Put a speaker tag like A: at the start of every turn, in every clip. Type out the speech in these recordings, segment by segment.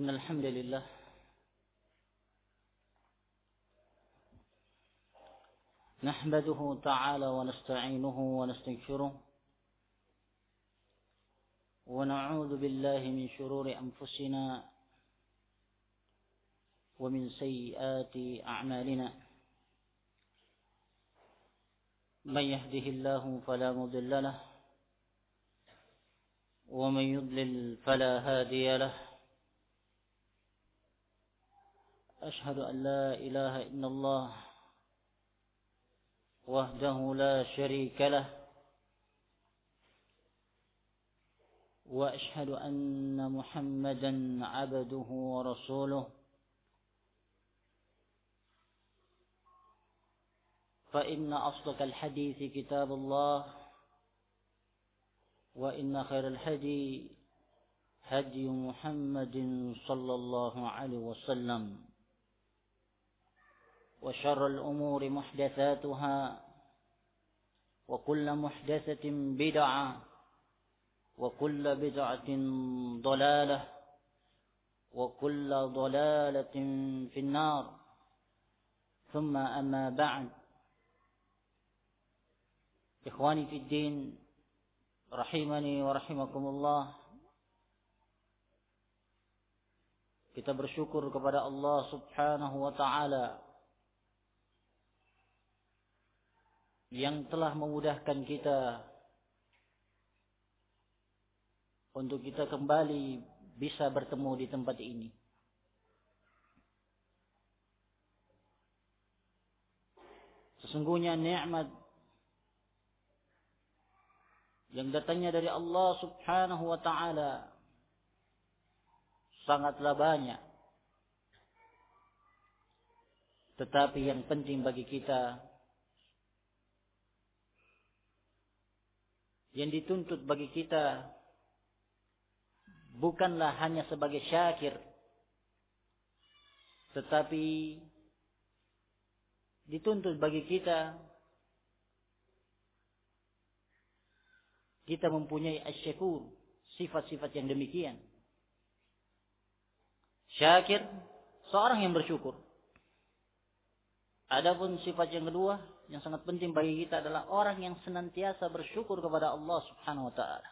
A: إن الحمد لله. نحمده تعالى ونستعينه ونستغفره ونعوذ بالله من شرور أنفسنا ومن سيئات أعمالنا. من يهده الله فلا مضل له ومن يضلل فلا هادي له. أشهد أن لا إله إلا الله وحده لا شريك له وأشهد أن محمدا عبده ورسوله. فإن أصدق الحديث كتاب الله وإن خير الهدي هدي محمد صلى الله عليه وسلم. وشر الأمور محدثاتها وكل محدثة بدعة وكل بدعة ضلالة وكل ضلالة في النار. ثم أما بعد إخواني في الدين رحمني ورحمكم الله. Kita bersyukur kepada Allah Subhanahu wa taala yang telah memudahkan kita untuk kita kembali bisa bertemu di tempat ini. Sesungguhnya nikmat yang datangnya dari Allah Subhanahu wa taala sangatlah banyak. Tetapi yang penting bagi kita yang dituntut bagi kita bukanlah hanya sebagai syakir tetapi dituntut bagi kita kita mempunyai asyakur sifat-sifat yang demikian. Syakir seorang yang bersyukur. Adapun sifat yang kedua yang sangat penting bagi kita adalah orang yang senantiasa bersyukur kepada Allah Subhanahu wa taala.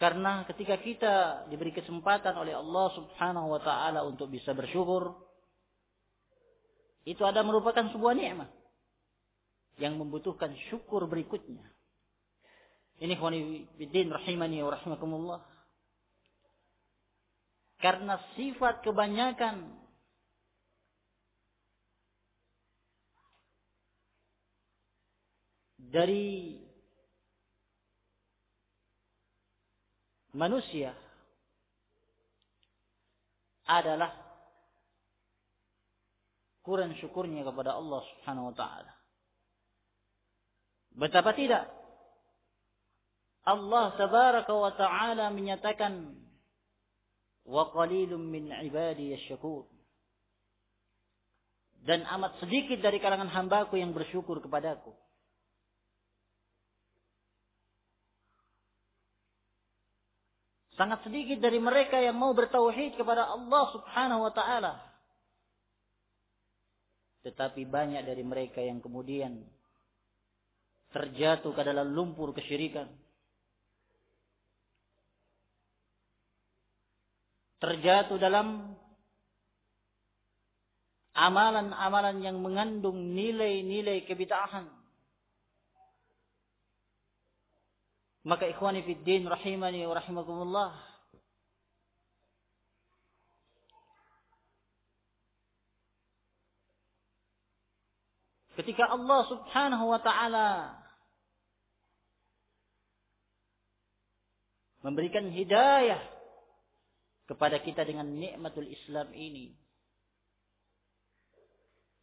A: Karena ketika kita diberi kesempatan oleh Allah Subhanahu wa taala untuk bisa bersyukur, itu ada merupakan sebuah nikmat yang membutuhkan syukur berikutnya. Ini khawani bidin rahimani wa rahimakumullah. Karena sifat kebanyakan dari manusia adalah kurang syukurnya kepada Allah Subhanahu wa taala. Betapa tidak Allah tabaraka wa taala menyatakan qalilum min ibadi yasyakur. Dan amat sedikit dari kalangan hambaku yang bersyukur kepadaku. Sangat sedikit dari mereka yang mau bertauhid kepada Allah Subhanahu wa taala. Tetapi banyak dari mereka yang kemudian terjatuh ke dalam lumpur kesyirikan terjatuh dalam amalan-amalan yang mengandung nilai-nilai kebitahan. Maka ikhwani fid din rahimani wa rahimakumullah. Ketika Allah Subhanahu wa taala memberikan hidayah kepada kita dengan nikmatul Islam ini.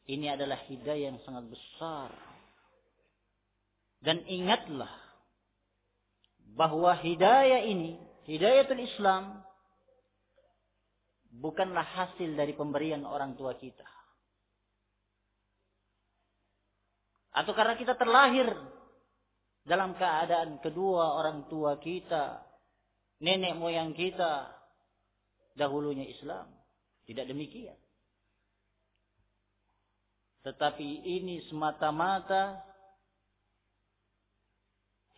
A: Ini adalah hidayah yang sangat besar. Dan ingatlah bahwa hidayah ini, hidayatul Islam bukanlah hasil dari pemberian orang tua kita. Atau karena kita terlahir dalam keadaan kedua orang tua kita, nenek moyang kita dahulunya Islam. Tidak demikian. Tetapi ini semata-mata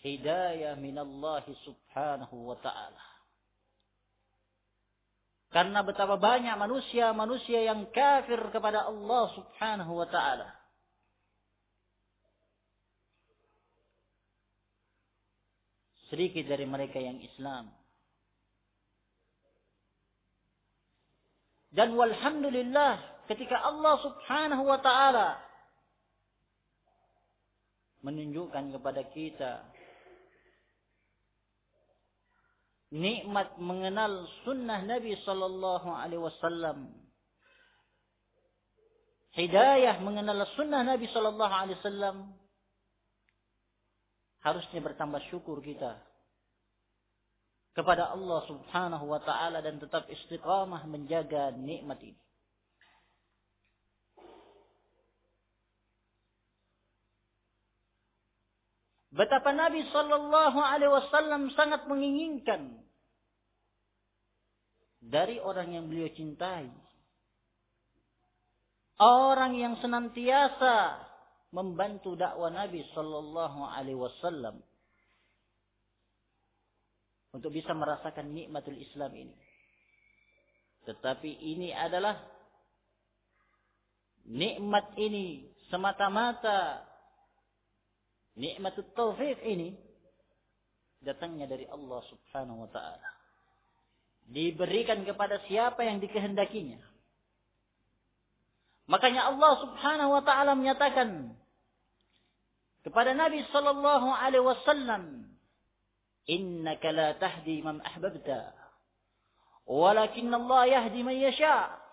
A: hidayah minallahi subhanahu wa ta'ala. Karena betapa banyak manusia-manusia yang kafir kepada Allah subhanahu wa ta'ala. Sedikit dari mereka yang Islam. Dan walhamdulillah ketika Allah subhanahu wa ta'ala menunjukkan kepada kita nikmat mengenal sunnah Nabi sallallahu alaihi wasallam. Hidayah mengenal sunnah Nabi sallallahu alaihi wasallam. Harusnya bertambah syukur kita kepada Allah Subhanahu wa taala dan tetap istiqamah menjaga nikmat ini. Betapa Nabi Shallallahu Alaihi Wasallam sangat menginginkan dari orang yang beliau cintai, orang yang senantiasa membantu dakwah Nabi Shallallahu Alaihi Wasallam untuk bisa merasakan nikmatul Islam ini. Tetapi ini adalah nikmat ini semata-mata Nikmat taufik ini datangnya dari Allah Subhanahu wa taala. Diberikan kepada siapa yang dikehendakinya. Makanya Allah Subhanahu wa taala menyatakan kepada Nabi sallallahu alaihi wasallam, "Innaka la tahdi man ahbabta, walakin Allah yahdi man yasha."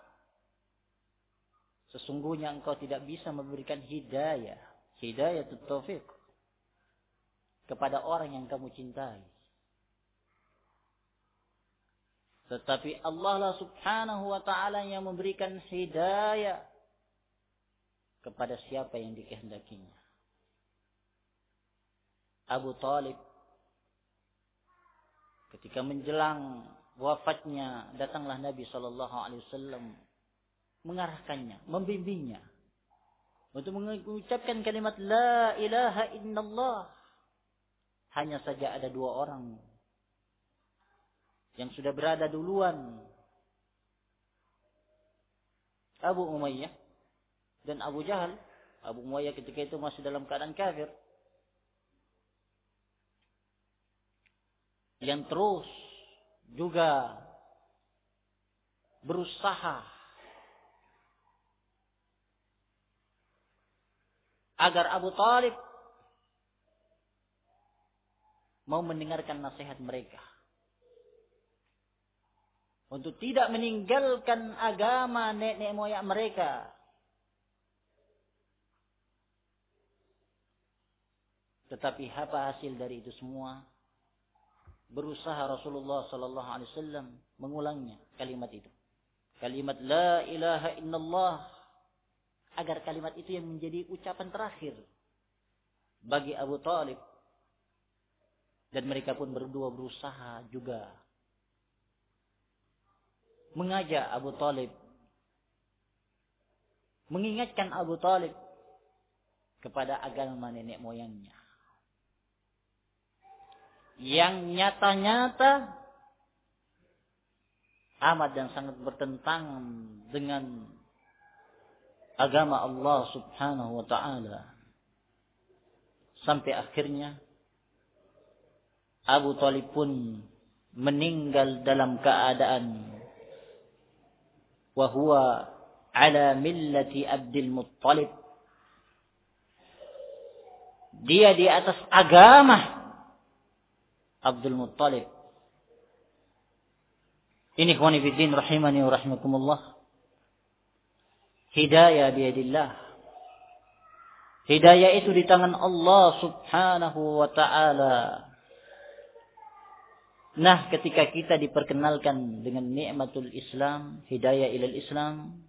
A: Sesungguhnya engkau tidak bisa memberikan hidayah, hidayah taufik kepada orang yang kamu cintai. Tetapi Allah lah subhanahu wa ta'ala yang memberikan hidayah kepada siapa yang dikehendakinya. Abu Talib ketika menjelang wafatnya datanglah Nabi Shallallahu Alaihi Wasallam mengarahkannya, membimbingnya untuk mengucapkan kalimat La ilaha illallah hanya saja ada dua orang yang sudah berada duluan. Abu Umayyah dan Abu Jahal. Abu Umayyah ketika itu masih dalam keadaan kafir. Yang terus juga berusaha agar Abu Talib mau mendengarkan nasihat mereka. Untuk tidak meninggalkan agama nenek moyang mereka. Tetapi apa hasil dari itu semua? Berusaha Rasulullah Sallallahu Alaihi Wasallam mengulangnya kalimat itu. Kalimat La ilaha illallah. Agar kalimat itu yang menjadi ucapan terakhir bagi Abu Talib dan mereka pun berdua berusaha juga mengajak Abu Talib. Mengingatkan Abu Talib kepada agama nenek moyangnya. Yang nyata-nyata amat dan sangat bertentangan dengan agama Allah subhanahu wa ta'ala. Sampai akhirnya Abu Talib pun meninggal dalam keadaan wahwa ala millati Abdul Muttalib dia di atas agama Abdul Muttalib. Ini ikhwani fiddin rahimani wa rahimakumullah. Hidayah biadillah. Hidayah itu di tangan Allah subhanahu wa ta'ala. Nah, ketika kita diperkenalkan dengan nikmatul Islam, hidayah ilal Islam,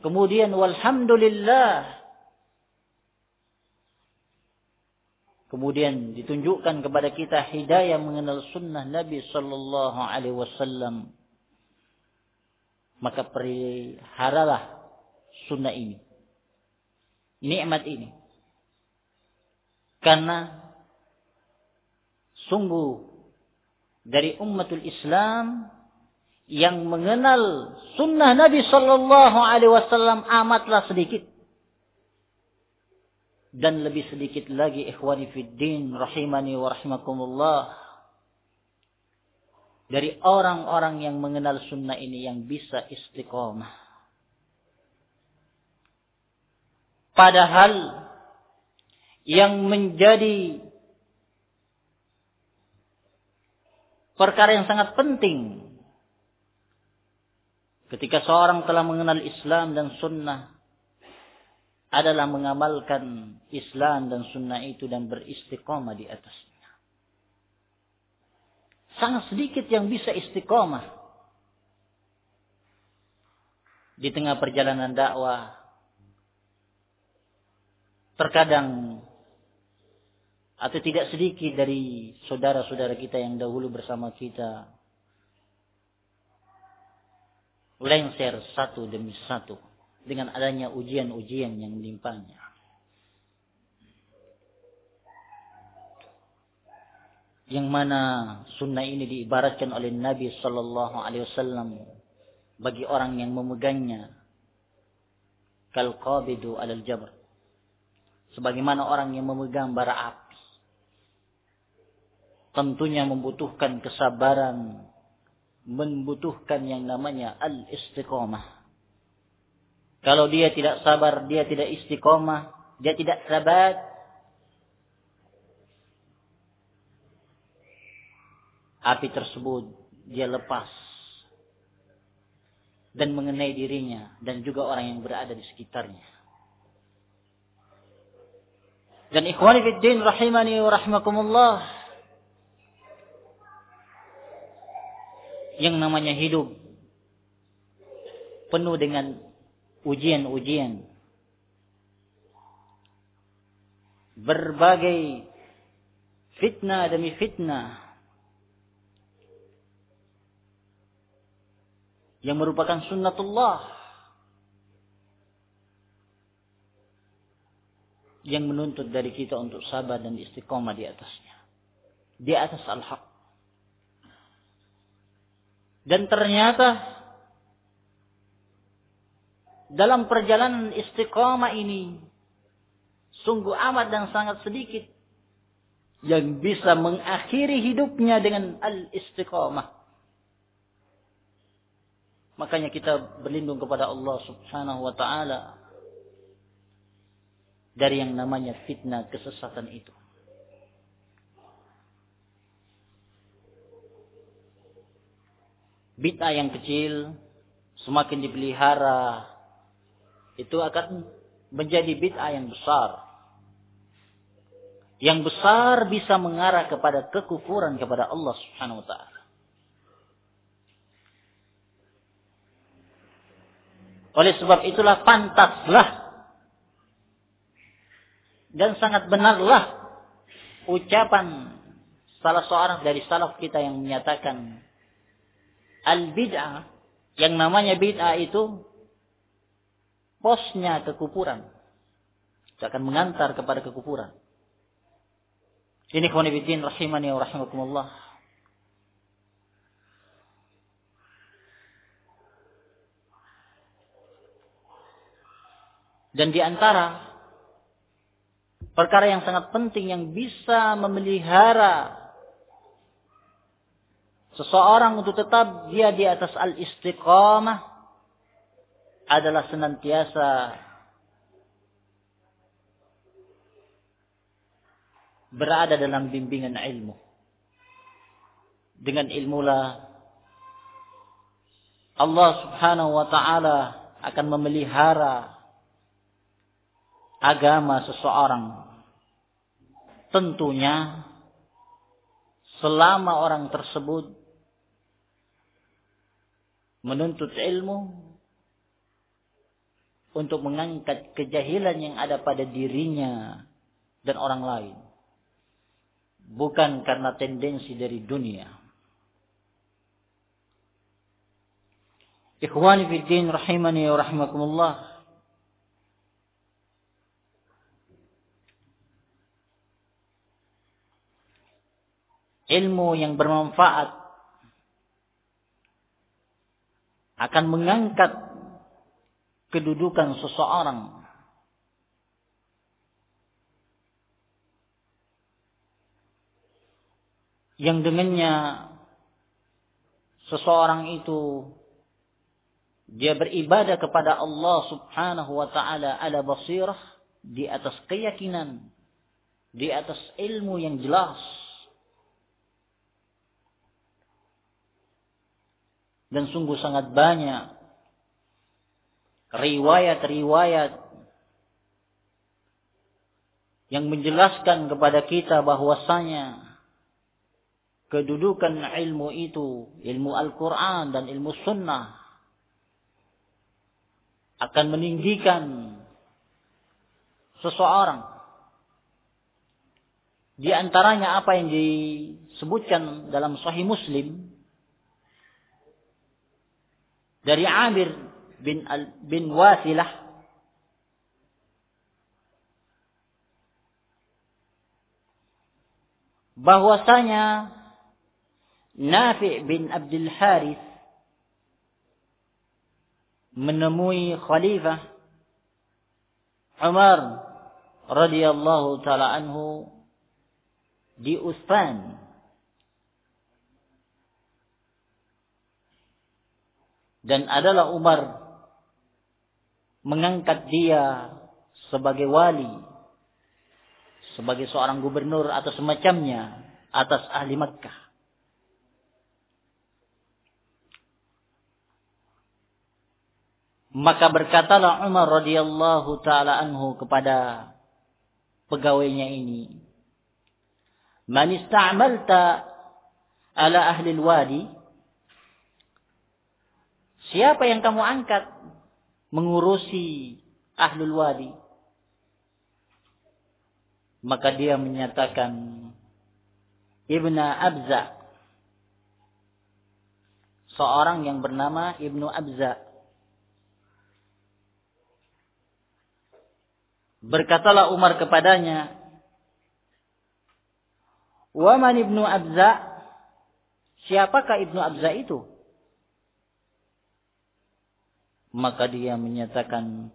A: kemudian walhamdulillah kemudian ditunjukkan kepada kita hidayah mengenal sunnah Nabi Sallallahu Alaihi Wasallam, maka peliharalah sunnah ini, nikmat ini, karena sungguh dari umatul Islam yang mengenal sunnah Nabi Sallallahu Alaihi Wasallam amatlah sedikit dan lebih sedikit lagi ikhwani fiddin rahimani wa rahimakumullah. Dari orang-orang yang mengenal sunnah ini yang bisa istiqomah. Padahal yang menjadi perkara yang sangat penting ketika seorang telah mengenal Islam dan sunnah adalah mengamalkan Islam dan sunnah itu dan beristiqomah di atasnya. Sangat sedikit yang bisa istiqomah. Di tengah perjalanan dakwah. Terkadang atau tidak sedikit dari saudara-saudara kita yang dahulu bersama kita lengser satu demi satu dengan adanya ujian-ujian yang menimpanya. Yang mana sunnah ini diibaratkan oleh Nabi Sallallahu Alaihi Wasallam bagi orang yang memegangnya. Kal qabidu alal jabr. Sebagaimana orang yang memegang bara api. Tentunya membutuhkan kesabaran membutuhkan yang namanya al istiqomah kalau dia tidak sabar, dia tidak istiqomah, dia tidak sabat, api tersebut dia lepas. Dan mengenai dirinya dan juga orang yang berada di sekitarnya. Dan ikhwani fiddin rahimani wa rahimakumullah. Yang namanya hidup penuh dengan ujian-ujian. Berbagai fitnah demi fitnah yang merupakan sunnatullah yang menuntut dari kita untuk sabar dan istiqomah di atasnya. Di atas al-haq. Dan ternyata dalam perjalanan istiqomah ini sungguh amat dan sangat sedikit yang bisa mengakhiri hidupnya dengan al-istiqomah. Makanya kita berlindung kepada Allah Subhanahu wa taala dari yang namanya fitnah kesesatan itu. Bid'ah yang kecil semakin dipelihara itu akan menjadi bid'ah yang besar. Yang besar bisa mengarah kepada kekufuran kepada Allah Subhanahu wa taala. Oleh sebab itulah pantaslah dan sangat benarlah ucapan salah seorang dari salaf kita yang menyatakan al bid'ah yang namanya bid'ah itu posnya kekufuran. Itu akan mengantar kepada kekufuran. Ini khonibidin rahimani wa rahimakumullah. Dan di antara perkara yang sangat penting yang bisa memelihara seseorang untuk tetap dia di atas al-istiqamah adalah senantiasa berada dalam bimbingan ilmu. Dengan ilmulah Allah Subhanahu wa taala akan memelihara agama seseorang. Tentunya selama orang tersebut menuntut ilmu untuk mengangkat kejahilan yang ada pada dirinya dan orang lain. bukan karena tendensi dari dunia. Ikhwani fi din rahimani wa rahimakumullah. Ilmu yang bermanfaat akan mengangkat kedudukan seseorang. Yang dengannya seseorang itu dia beribadah kepada Allah Subhanahu wa taala ala basirah di atas keyakinan di atas ilmu yang jelas. Dan sungguh sangat banyak riwayat-riwayat yang menjelaskan kepada kita bahwasanya kedudukan ilmu itu, ilmu Al-Quran dan ilmu Sunnah akan meninggikan seseorang. Di antaranya apa yang disebutkan dalam Sahih Muslim dari Amir Al bin Wasilah bahwasanya Nafi' bin Abdul Harith menemui Khalifah Umar radhiyallahu taala anhu di Utsman dan adalah Umar mengangkat dia sebagai wali sebagai seorang gubernur atau semacamnya atas ahli Makkah Maka berkatalah Umar radhiyallahu taala anhu kepada pegawainya ini, "Man ista'malta ala ahli wadi?" Siapa yang kamu angkat mengurusi ahlul wadi? Maka dia menyatakan Ibnu Abza seorang yang bernama Ibnu Abza Berkatalah Umar kepadanya, Waman ibnu Abza, siapakah ibnu Abza itu? Maka dia menyatakan,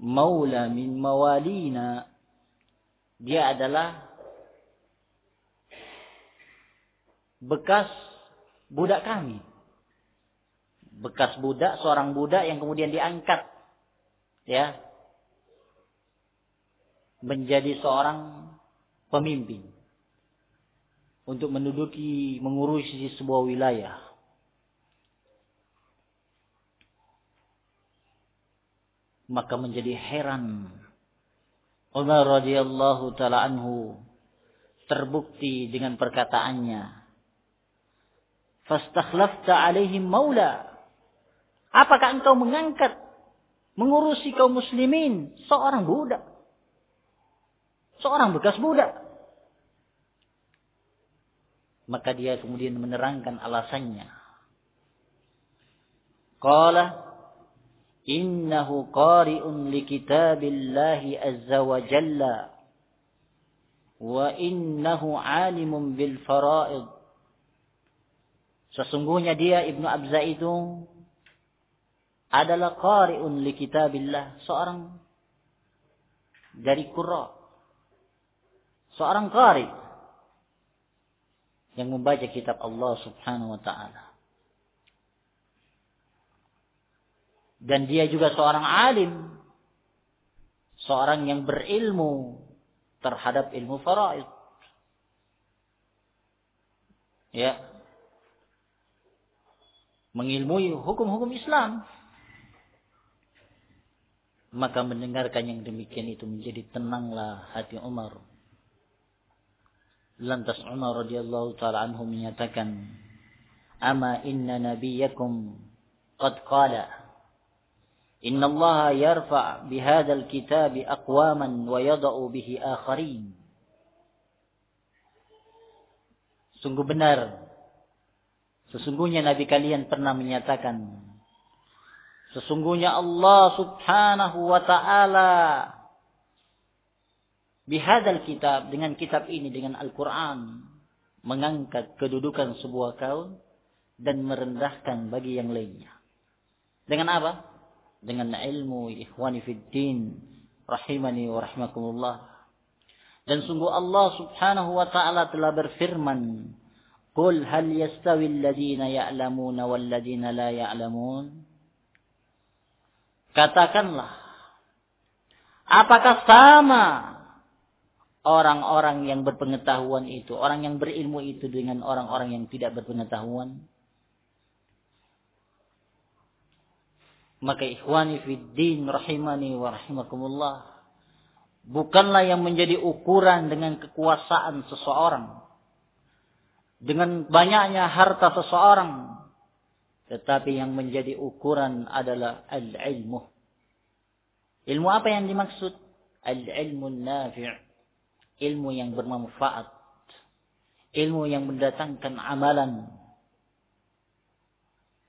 A: Maula min mawalina. Dia adalah bekas budak kami. Bekas budak, seorang budak yang kemudian diangkat. Ya, menjadi seorang pemimpin untuk menduduki mengurusi sebuah wilayah. Maka menjadi heran Umar radhiyallahu taala anhu terbukti dengan perkataannya. Fastakhlafta alaihim maula. Apakah engkau mengangkat mengurusi kaum muslimin seorang budak? Seorang bekas budak. Maka dia kemudian menerangkan alasannya. Qala kitabillahi azza wa jalla wa innahu alimun bil fara'id. Sesungguhnya dia Ibnu Abza itu adalah qari'un li kitabillah, seorang dari qurra seorang qari yang membaca kitab Allah Subhanahu wa taala. Dan dia juga seorang alim, seorang yang berilmu terhadap ilmu faraid. Ya. Mengilmui hukum-hukum Islam. Maka mendengarkan yang demikian itu menjadi tenanglah hati Umar Lantas Umar radhiyallahu taala anhu menyatakan, "Ama inna nabiyakum qad qala Allah yarfa' bihadzal kitab aqwaman wa yada'u bihi akharin." Sungguh benar. Sesungguhnya Nabi kalian pernah menyatakan. Sesungguhnya Allah subhanahu wa ta'ala. Bihadal kitab. Dengan kitab ini. Dengan Al-Quran. Mengangkat kedudukan sebuah kaum. Dan merendahkan bagi yang lainnya. Dengan apa? Dengan ilmu ikhwani fid din. Rahimani wa rahimakumullah. Dan sungguh Allah subhanahu wa ta'ala telah berfirman. Qul hal yastawi alladhina ya'lamuna walladhina la ya'lamun. Katakanlah. Apakah sama orang-orang yang berpengetahuan itu, orang yang berilmu itu dengan orang-orang yang tidak berpengetahuan? Maka ikhwani fid rahimani wa rahimakumullah bukanlah yang menjadi ukuran dengan kekuasaan seseorang, dengan banyaknya harta seseorang, tetapi yang menjadi ukuran adalah al-ilmu. Ilmu apa yang dimaksud? Al-ilmu nafi' ilmu yang bermanfaat, ilmu yang mendatangkan amalan.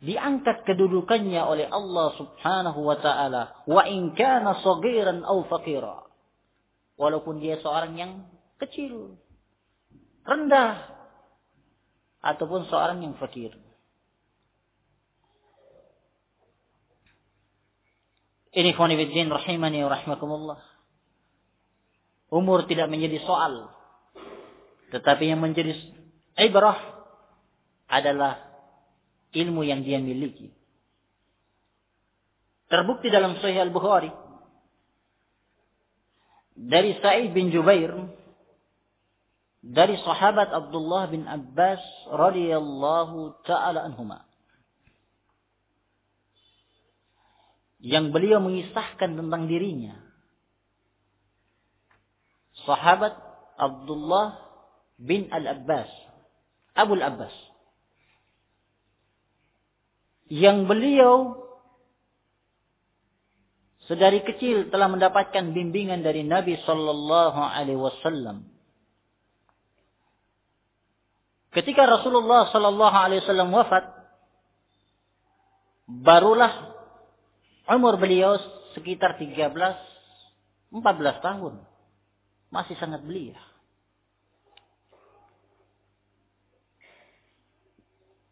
A: Diangkat kedudukannya oleh Allah Subhanahu wa taala, wa in kana saghiran aw faqira walaupun dia seorang yang kecil, rendah, ataupun seorang yang fakir. Ini khonifuddin rahimani wa rahmakumullah. Umur tidak menjadi soal. Tetapi yang menjadi ibrah adalah ilmu yang dia miliki. Terbukti dalam Sahih Al-Bukhari. Dari Sa'id bin Jubair. Dari sahabat Abdullah bin Abbas radhiyallahu taala anhuma. Yang beliau mengisahkan tentang dirinya. Sahabat Abdullah bin Al-Abbas. Abu Al-Abbas yang beliau sedari kecil telah mendapatkan bimbingan dari Nabi sallallahu alaihi wasallam. Ketika Rasulullah sallallahu alaihi wasallam wafat, barulah umur beliau sekitar 13 14 tahun. Masih sangat belia.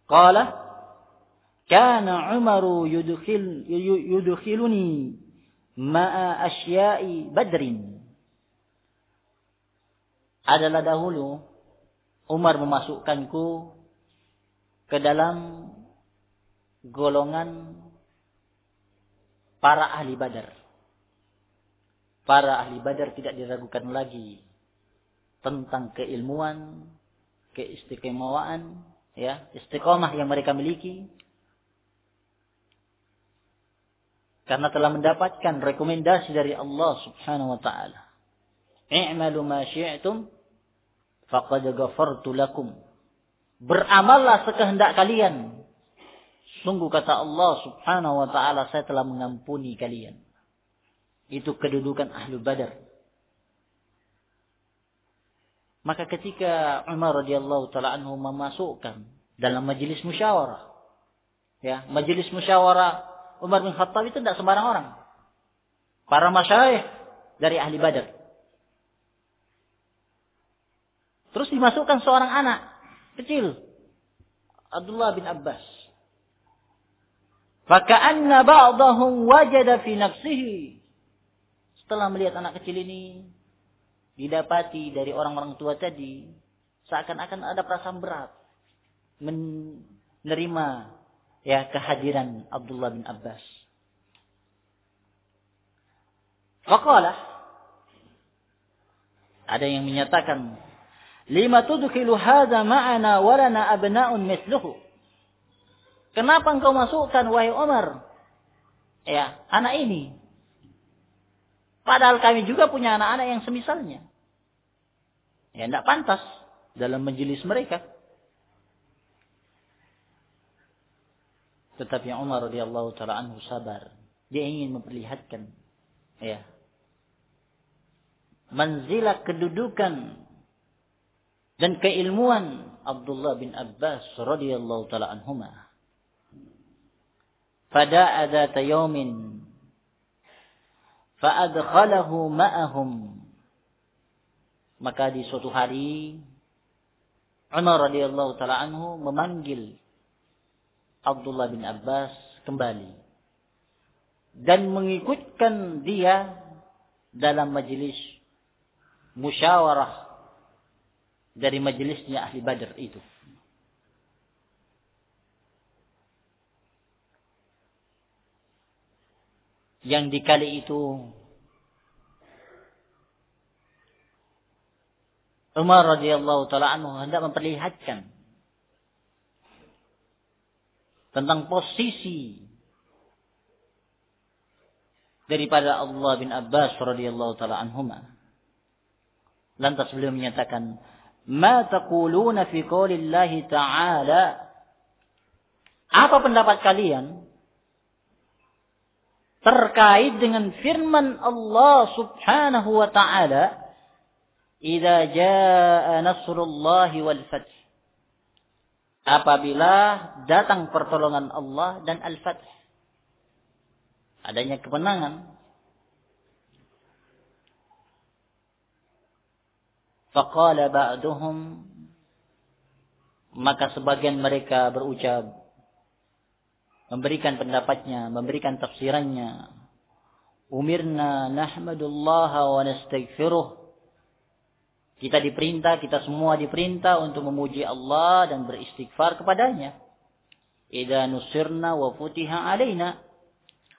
A: Qala kana Umaru yudkhil yudkhiluni ma'a asya'i badrin. Adalah dahulu Umar memasukkanku ke dalam golongan para ahli badar. Para ahli badar tidak diragukan lagi tentang keilmuan, keistimewaan, ya, istiqomah yang mereka miliki, karena telah mendapatkan rekomendasi dari Allah Subhanahu wa taala. I'malu ma syi'tum faqad ghafartu lakum. Beramallah sekehendak kalian. Sungguh kata Allah Subhanahu wa taala saya telah mengampuni kalian. Itu kedudukan ahlu badar. Maka ketika Umar radhiyallahu taala anhu memasukkan dalam majelis musyawarah ya, majelis musyawarah Umar bin Khattab itu tidak sembarang orang. Para masyayikh dari ahli badar. Terus dimasukkan seorang anak kecil. Abdullah bin Abbas. Faka'anna ba'dahum wajada fi nafsihi. Setelah melihat anak kecil ini didapati dari orang-orang tua tadi, seakan-akan ada perasaan berat menerima ya kehadiran Abdullah bin Abbas. Faqala ada yang menyatakan lima tudkhilu hadza ma'ana wa lana abna'un mithluhu. Kenapa engkau masukkan wahai Umar? Ya, anak ini. Padahal kami juga punya anak-anak yang semisalnya. Ya, tidak pantas dalam majelis mereka. Tetapi Umar radhiyallahu taala anhu sabar. Dia ingin memperlihatkan ya manzilah kedudukan dan keilmuan Abdullah bin Abbas radhiyallahu taala anhuma. Pada ada tayumin fa'adkhalahu ma'ahum maka di suatu hari Umar radhiyallahu taala anhu memanggil Abdullah bin Abbas kembali dan mengikutkan dia dalam majelis musyawarah dari majelisnya ahli Badr itu. Yang di kali itu Umar radhiyallahu taala anhu hendak memperlihatkan tentang posisi daripada Allah bin Abbas radhiyallahu taala anhuma. Lantas beliau menyatakan, "Ma taquluna fi qoulillahi ta'ala?" Apa pendapat kalian terkait dengan firman Allah Subhanahu wa taala, "Idza jaa nasrullahi wal fath." Apabila datang pertolongan Allah dan al-fath. Adanya kemenangan. Faqala ba'duhum maka sebagian mereka berucap memberikan pendapatnya, memberikan tafsirannya. Umirna nahmadullah wa nastaghfiruh. Kita diperintah, kita semua diperintah untuk memuji Allah dan beristighfar kepadanya. Idza nusirna wa futiha alaina.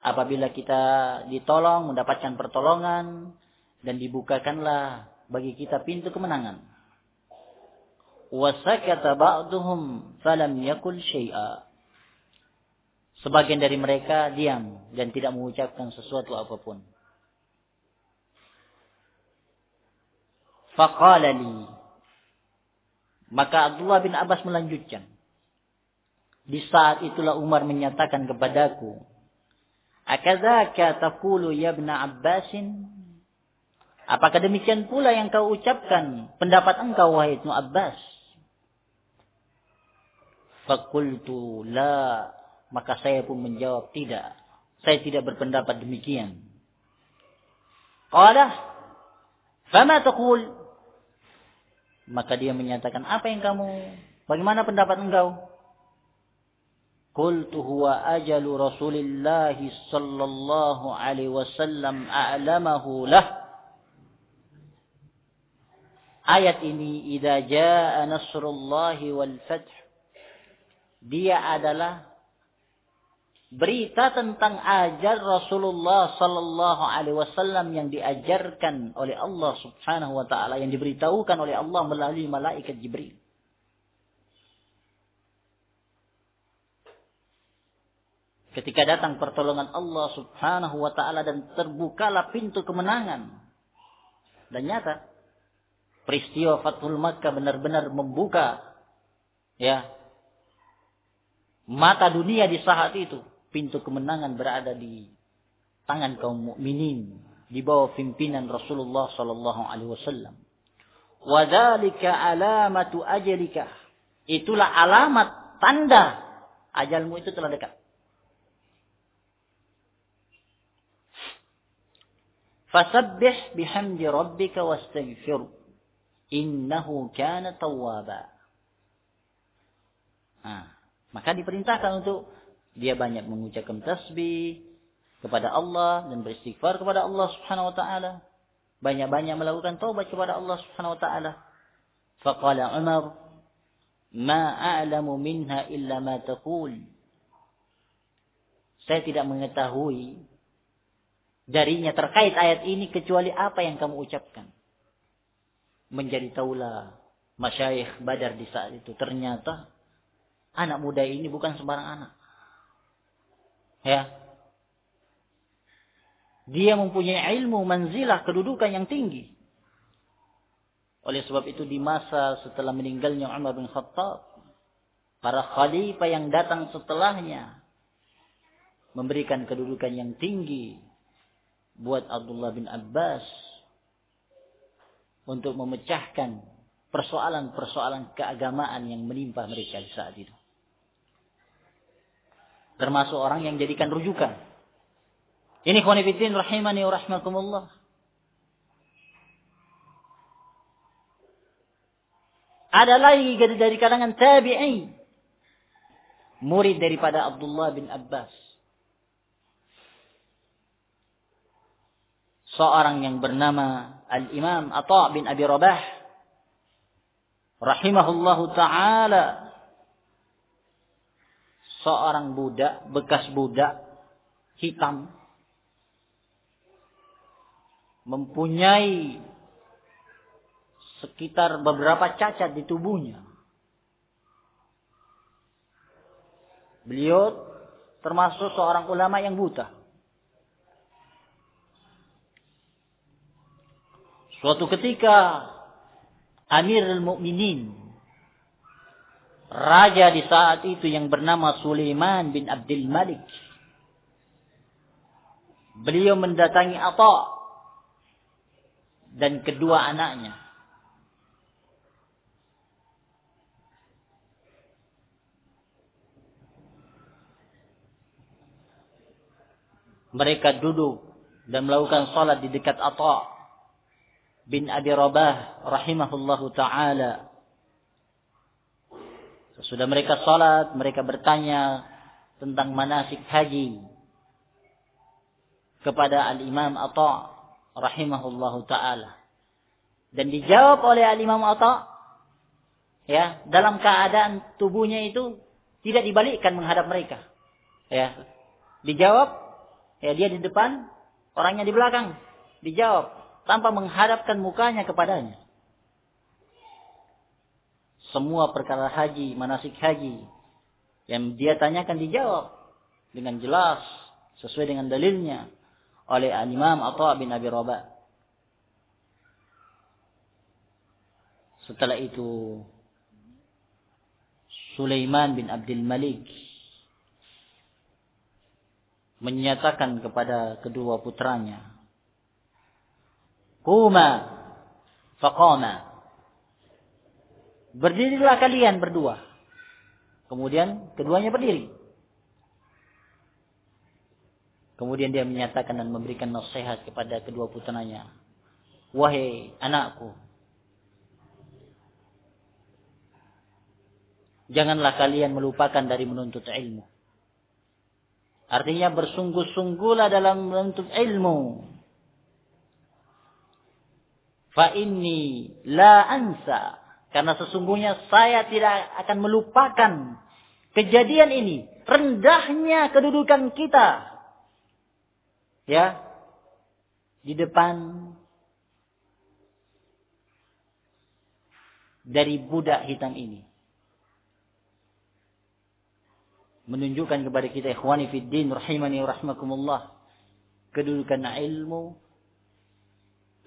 A: Apabila kita ditolong, mendapatkan pertolongan dan dibukakanlah bagi kita pintu kemenangan. Wasakata ba'duhum falam yakul syai'a. Sebagian dari mereka diam dan tidak mengucapkan sesuatu apa pun. Faqala li. Maka Abdullah bin Abbas melanjutkan. Di saat itulah Umar menyatakan kepadaku, "Akadzaka taqulu ya ibn Abbasin?" Apakah demikian pula yang kau ucapkan pendapat engkau wahai Ibnu Abbas? Fakultu la. Maka saya pun menjawab tidak. Saya tidak berpendapat demikian. Qala. Fama taqul. Maka dia menyatakan apa yang kamu bagaimana pendapat engkau? Qultu huwa ajalu Rasulillah sallallahu alaihi wasallam a'lamahu lah ayat ini idza jaa nasrullahi wal fath dia adalah berita tentang ajar Rasulullah sallallahu alaihi wasallam yang diajarkan oleh Allah Subhanahu wa taala yang diberitahukan oleh Allah melalui malaikat Jibril. Ketika datang pertolongan Allah Subhanahu wa taala dan terbukalah pintu kemenangan. Dan nyata peristiwa Fathul Makkah benar-benar membuka ya mata dunia di saat itu pintu kemenangan berada di tangan kaum mukminin di bawah pimpinan Rasulullah sallallahu alaihi wasallam. Wadzalika alamatu ajalika. Itulah alamat tanda ajalmu itu telah dekat. Fasabbih bihamdi rabbika wastaghfirhu innahu kana tawwaba. Nah, maka diperintahkan untuk dia banyak mengucapkan tasbih kepada Allah dan beristighfar kepada Allah Subhanahu wa taala. Banyak-banyak melakukan taubat kepada Allah Subhanahu wa taala. Faqala Umar, "Ma a'lamu minha illa ma taqul." Saya tidak mengetahui darinya terkait ayat ini kecuali apa yang kamu ucapkan menjadi taula masyayikh Badar di saat itu. Ternyata anak muda ini bukan sembarang anak. Ya. Dia mempunyai ilmu manzilah kedudukan yang tinggi. Oleh sebab itu di masa setelah meninggalnya Umar bin Khattab, para khalifah yang datang setelahnya memberikan kedudukan yang tinggi buat Abdullah bin Abbas untuk memecahkan persoalan-persoalan keagamaan yang menimpa mereka di saat itu. Termasuk orang yang jadikan rujukan. Ini khonifidin rahimani wa. Ada lagi dari kalangan tabi'i. Murid daripada Abdullah bin Abbas. Seorang yang bernama Al-Imam Atta' bin Abi Rabah. Rahimahullahu ta'ala. Seorang budak, bekas budak, hitam. Mempunyai sekitar beberapa cacat di tubuhnya. Beliau termasuk seorang ulama yang buta. Suatu ketika Amirul Mukminin raja di saat itu yang bernama Sulaiman bin Abdul Malik beliau mendatangi Atha dan kedua anaknya mereka duduk dan melakukan salat di dekat Atha bin Abi Rabah rahimahullahu taala. Sesudah mereka salat, mereka bertanya tentang manasik haji kepada Al-Imam Atha rahimahullahu taala. Dan dijawab oleh Al-Imam Atha ya, dalam keadaan tubuhnya itu tidak dibalikkan menghadap mereka. Ya. Dijawab Ya, dia di depan, orangnya di belakang. Dijawab tanpa menghadapkan mukanya kepadanya. Semua perkara haji, manasik haji yang dia tanyakan dijawab dengan jelas sesuai dengan dalilnya oleh Imam Atha bin Abi Rabah. Setelah itu Sulaiman bin Abdul Malik menyatakan kepada kedua putranya, Kuma faqama. Berdirilah kalian berdua. Kemudian keduanya berdiri. Kemudian dia menyatakan dan memberikan nasihat kepada kedua putranya. Wahai anakku. Janganlah kalian melupakan dari menuntut ilmu. Artinya bersungguh-sungguhlah dalam menuntut ilmu. Fa inni la ansa. Karena sesungguhnya saya tidak akan melupakan kejadian ini. Rendahnya kedudukan kita. Ya. Di depan dari budak hitam ini. menunjukkan kepada kita ikhwani fid din rahimani wa rahmakumullah kedudukan ilmu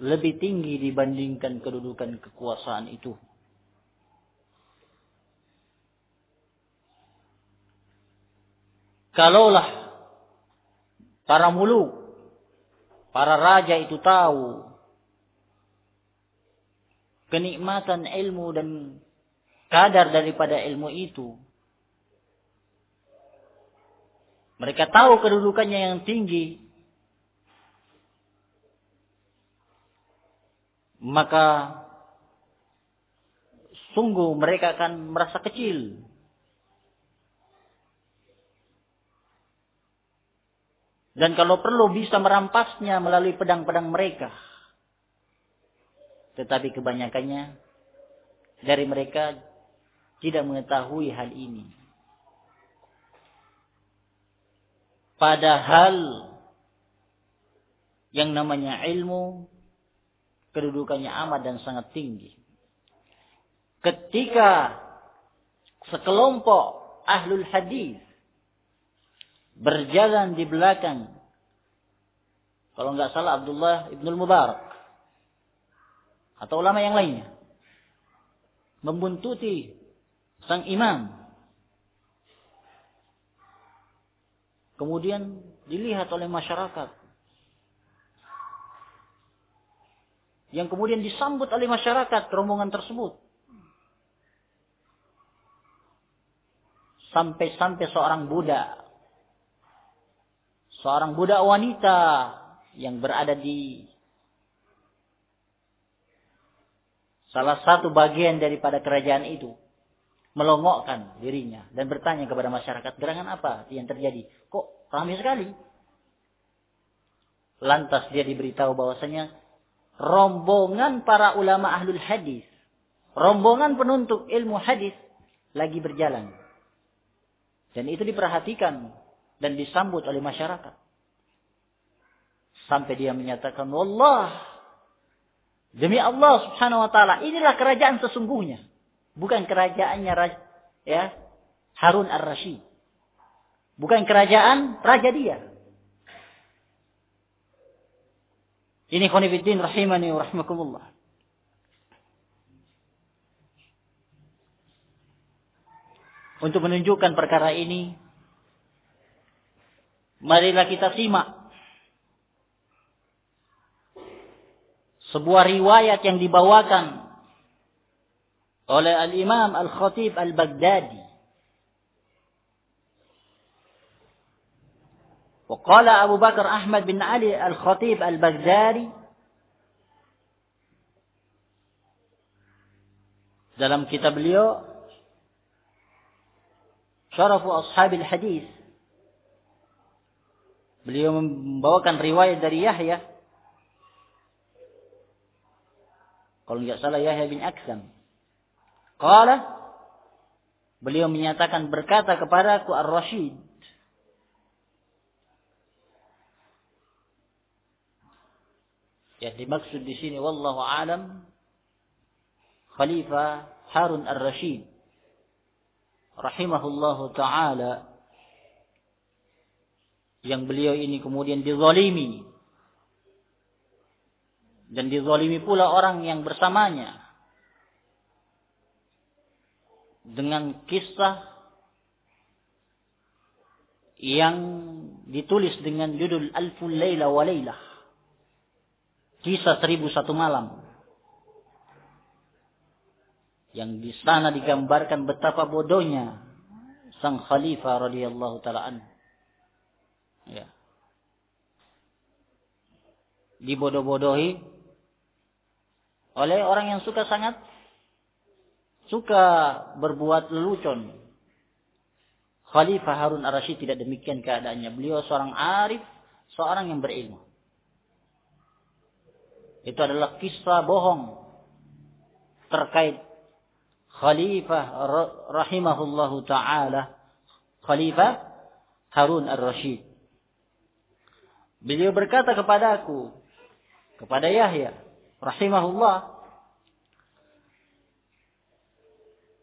A: lebih tinggi dibandingkan kedudukan kekuasaan itu. Kalaulah para muluk, para raja itu tahu kenikmatan ilmu dan kadar daripada ilmu itu, Mereka tahu kedudukannya yang tinggi. Maka sungguh mereka akan merasa kecil. Dan kalau perlu bisa merampasnya melalui pedang-pedang mereka. Tetapi kebanyakannya dari mereka tidak mengetahui hal ini. Padahal yang namanya ilmu kedudukannya amat dan sangat tinggi. Ketika sekelompok ahlul hadis berjalan di belakang. Kalau nggak salah Abdullah ibnul Mubarak atau ulama yang lainnya membuntuti sang imam. Kemudian dilihat oleh masyarakat. Yang kemudian disambut oleh masyarakat rombongan tersebut. Sampai-sampai seorang Buddha seorang budak wanita yang berada di salah satu bagian daripada kerajaan itu melongokkan dirinya dan bertanya kepada masyarakat gerangan apa yang terjadi? Kok ramai sekali? Lantas dia diberitahu bahwasanya rombongan para ulama ahlul hadis rombongan penuntut ilmu hadis lagi berjalan. Dan itu diperhatikan dan disambut oleh masyarakat sampai dia menyatakan wallah demi Allah Subhanahu wa taala inilah kerajaan sesungguhnya Bukan kerajaannya ya Harun ar-Rasyid. Bukan kerajaan raja dia. Ini khonifuddin rahimani wa rahmakumullah. Untuk menunjukkan perkara ini, marilah kita simak sebuah riwayat yang dibawakan oleh Al-Imam Al-Khatib Al-Baghdadi. وقال أبو بكر أحمد بن علي الخطيب البغدادي dalam kitab beliau Syarafu Ashabil Hadis beliau membawakan riwayat dari Yahya. Kalau tidak salah Yahya bin Aksam. Qala beliau menyatakan berkata kepadaku Ar-Rasyid Yang dimaksud di sini wallahu alam Khalifah Harun Ar-Rasyid rahimahullahu taala yang beliau ini kemudian dizalimi dan dizalimi pula orang yang bersamanya dengan kisah yang ditulis dengan judul Alful Laila wa Lailah. Kisah seribu satu malam. Yang di sana digambarkan betapa bodohnya sang khalifah radhiyallahu taala anhu. Ya. Dibodoh-bodohi oleh orang yang suka sangat suka berbuat lelucon. Khalifah Harun ar-Rasyid tidak demikian keadaannya. Beliau seorang arif, seorang yang berilmu. Itu adalah kisah bohong terkait Khalifah rahimahullahu taala Khalifah Harun ar-Rasyid. Beliau berkata kepada aku, kepada Yahya rahimahullah,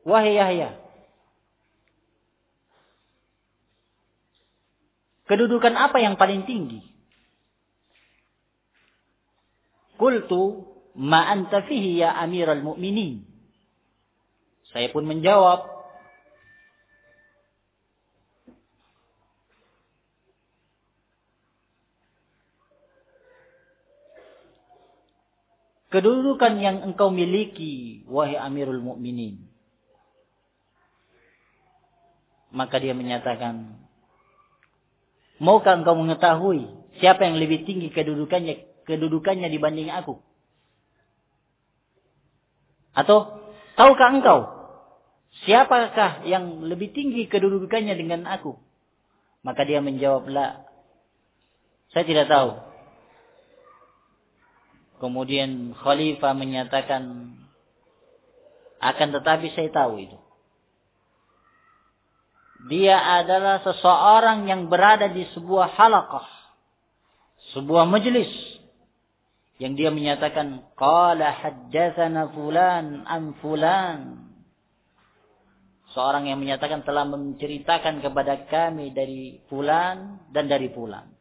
A: Wahai Yahya. Kedudukan apa yang paling tinggi? Qultu ma ya amiral mu'minin. Saya pun menjawab, Kedudukan yang engkau miliki, wahai Amirul Mukminin, maka dia menyatakan, Maukah engkau mengetahui siapa yang lebih tinggi kedudukannya kedudukannya dibanding aku? Atau tahukah engkau siapakah yang lebih tinggi kedudukannya dengan aku? Maka dia menjawab, "La. Saya tidak tahu." Kemudian khalifah menyatakan, "Akan tetapi saya tahu itu." Dia adalah seseorang yang berada di sebuah halaqah. Sebuah majlis. Yang dia menyatakan, Qala haddathana fulan am fulan. Seorang yang menyatakan telah menceritakan kepada kami dari fulan dan dari fulan.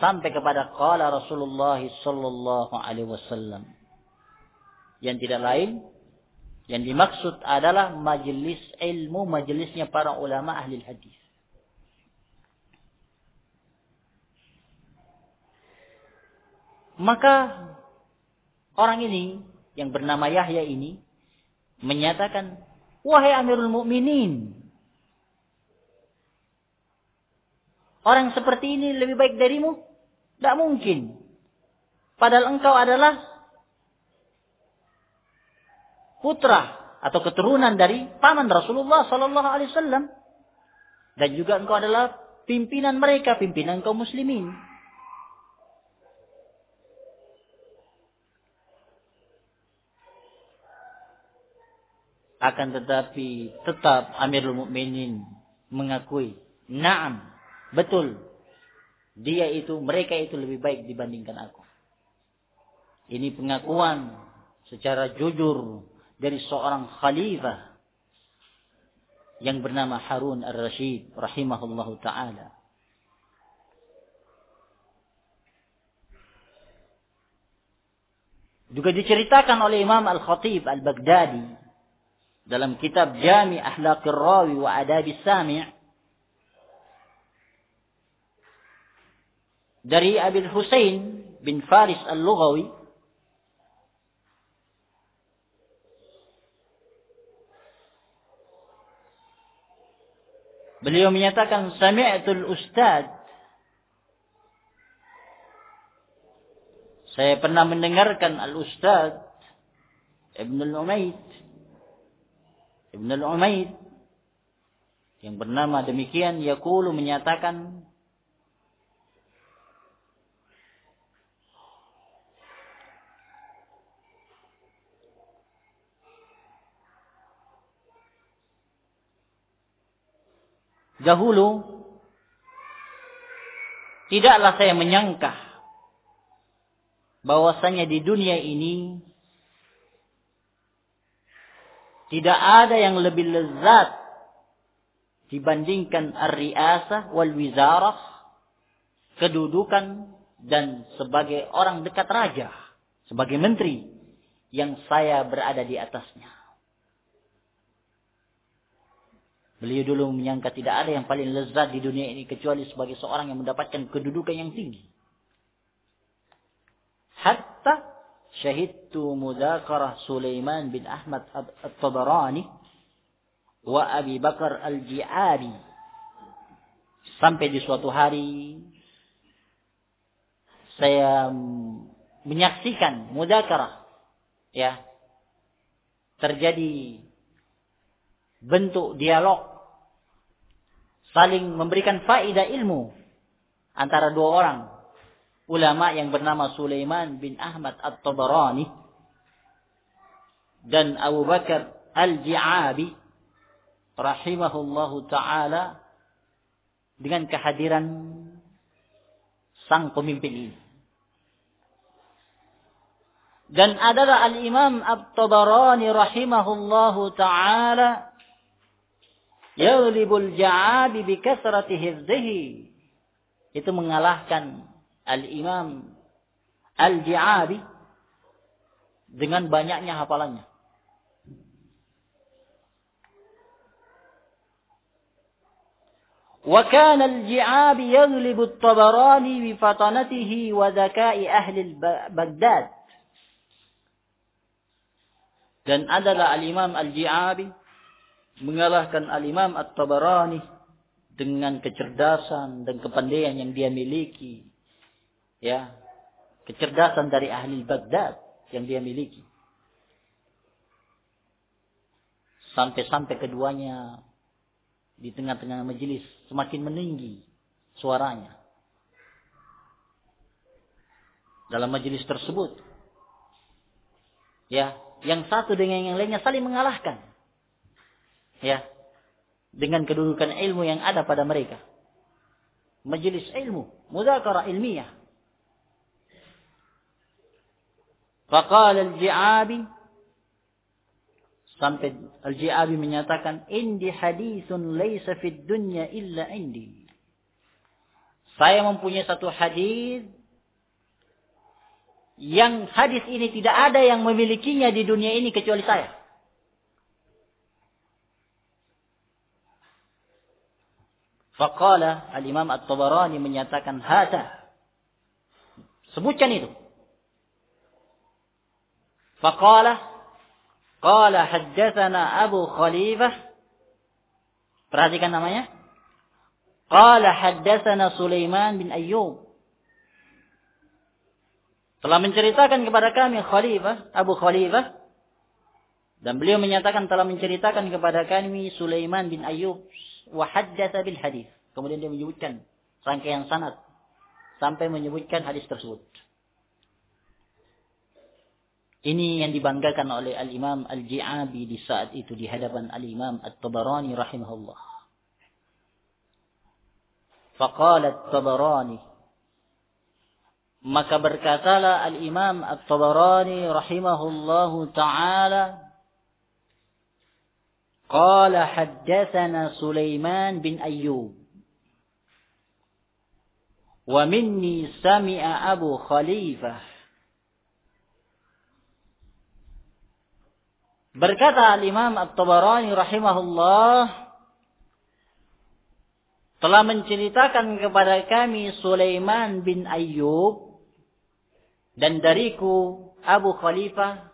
A: Sampai kepada qala Rasulullah sallallahu alaihi wasallam. Yang tidak lain yang dimaksud adalah majelis ilmu, majelisnya para ulama ahli hadis. Maka orang ini yang bernama Yahya ini menyatakan, "Wahai Amirul Mukminin, orang seperti ini lebih baik darimu? Tidak mungkin. Padahal engkau adalah putra atau keturunan dari paman Rasulullah Sallallahu Alaihi Wasallam dan juga engkau adalah pimpinan mereka, pimpinan kaum muslimin. Akan tetapi tetap Amirul Mukminin mengakui, "Na'am, betul. Dia itu, mereka itu lebih baik dibandingkan aku." Ini pengakuan secara jujur dari seorang khalifah yang bernama Harun ar-Rashid rahimahullahu taala. Juga diceritakan oleh Imam Al-Khatib Al-Baghdadi dalam kitab Jami Ahlakir Rawi wa Adabi Sami' dari Abil Husain bin Faris Al-Lughawi. Beliau menyatakan sami'tul ustad. Saya pernah mendengarkan al-ustad Ibn al-Umaid. Ibn al-Umaid yang bernama demikian Yakulu menyatakan Dahulu tidaklah saya menyangka bahwasanya di dunia ini tidak ada yang lebih lezat dibandingkan ar-riasah wal wizarah, kedudukan dan sebagai orang dekat raja, sebagai menteri yang saya berada di atasnya. Beliau dulu menyangka tidak ada yang paling lezat di dunia ini kecuali sebagai seorang yang mendapatkan kedudukan yang tinggi. Hatta syahidtu mudakarah Sulaiman bin Ahmad At-Tabarani wa Abi Bakar Al-Ji'ari sampai di suatu hari saya menyaksikan mudakarah ya terjadi bentuk dialog saling memberikan faedah ilmu antara dua orang ulama yang bernama Sulaiman bin Ahmad At-Tabarani dan Abu Bakar Al-Ji'abi rahimahullahu taala dengan kehadiran sang pemimpin ini. Dan adalah Al-Imam At-Tabarani rahimahullahu taala yaghlibul ja'abi bi kasrati hifdhihi. Itu mengalahkan Al-Imam Al-Ji'abi dengan banyaknya hafalannya. وكان الجعاب يغلب الطبراني بفطنته وذكاء أهل بغداد dan adalah al-Imam Al-Ji'abi mengalahkan al-Imam At-Tabarani dengan kecerdasan dan kepandaian yang dia miliki ya kecerdasan dari ahli Baghdad yang dia miliki. Sampai-sampai keduanya di tengah-tengah majelis semakin meninggi suaranya. Dalam majelis tersebut. Ya, yang satu dengan yang lainnya saling mengalahkan. Ya, dengan kedudukan ilmu yang ada pada mereka. Majelis ilmu, muzakarah ilmiah. Faqal al-Ji'abi sampai al-Ji'abi menyatakan indi hadithun laysa fid dunya illa indi. Saya mempunyai satu hadis yang hadis ini tidak ada yang memilikinya di dunia ini kecuali saya. Faqala al-Imam At-Tabarani menyatakan hada. Sebutkan itu. Faqala qala Haddesana Abu Khalifah. Perhatikan namanya. Qala Haddesana Sulaiman bin Ayyub. Telah menceritakan kepada kami Khalifah, Abu Khalifah dan beliau menyatakan telah menceritakan kepada kami Sulaiman bin Ayyub Wa haddatsa bil hadis. Kemudian dia menyebutkan rangkaian sanad. Sampai menyebutkan hadis tersebut. Ini yang dibanggakan oleh Al-Imam Al-Ji'abi di saat itu di hadapan Al-Imam At-Tabarani rahimahullah. Faqala At-Tabarani maka berkatalah Al-Imam At-Tabarani rahimahullahu taala Qala haddatsana Sulaiman bin Ayyub wa minni sami'a Abu Khalifah Berkata Al-Imam At-Tabarani rahimahullah telah menceritakan kepada kami Sulaiman bin Ayyub dan dariku Abu Khalifah.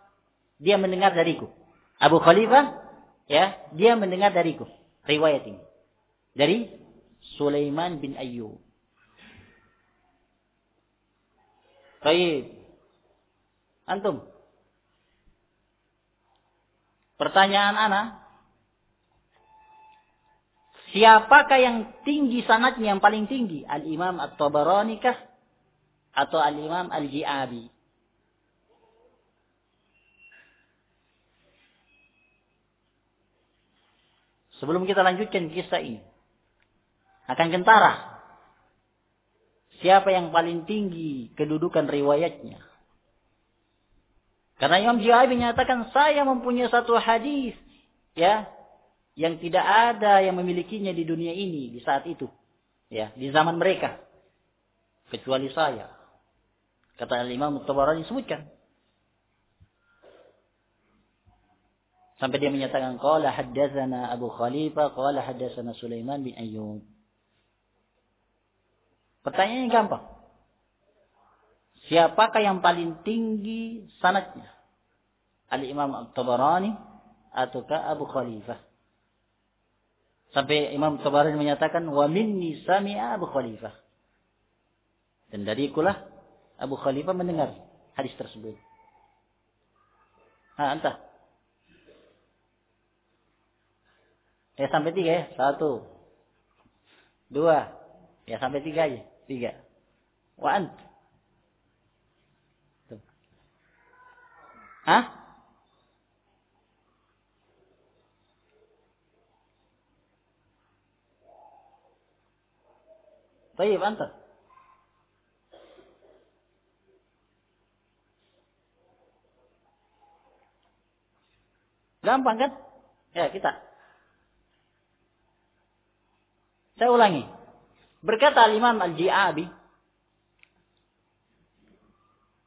A: Dia mendengar dariku. Abu Khalifah ya, dia mendengar dariku riwayat ini. Dari Sulaiman bin Ayyub. Baik. Antum Pertanyaan Ana, siapakah yang tinggi sanatnya yang paling tinggi? Al-Imam At-Tabarani kah? Atau Al-Imam Al-Ji'abi? Sebelum kita lanjutkan kisah ini. Akan kentara. Siapa yang paling tinggi kedudukan riwayatnya? Karena Imam Jihai menyatakan saya mempunyai satu hadis ya yang tidak ada yang memilikinya di dunia ini di saat itu ya di zaman mereka kecuali saya kata Imam Tabarani sebutkan sampai dia menyatakan qala haddatsana Abu Khalifah qala haddatsana Sulaiman bin Ayyub pertanyaannya gampang Siapakah yang paling tinggi sanatnya? Al-Imam Al-Tabarani ataukah Abu Khalifah? Sampai Imam Tabarani menyatakan, Wa minni sami'a Abu Khalifah. Dan dari ikulah Abu Khalifah mendengar hadis tersebut. Ha, entah. Ya sampai tiga ya. Satu. Dua. Ya sampai tiga aja. Tiga. Wa ant. Hah? Baik, antar. Gampang kan? Ya, kita. Saya ulangi. Berkata Imam Al-Ji'abi.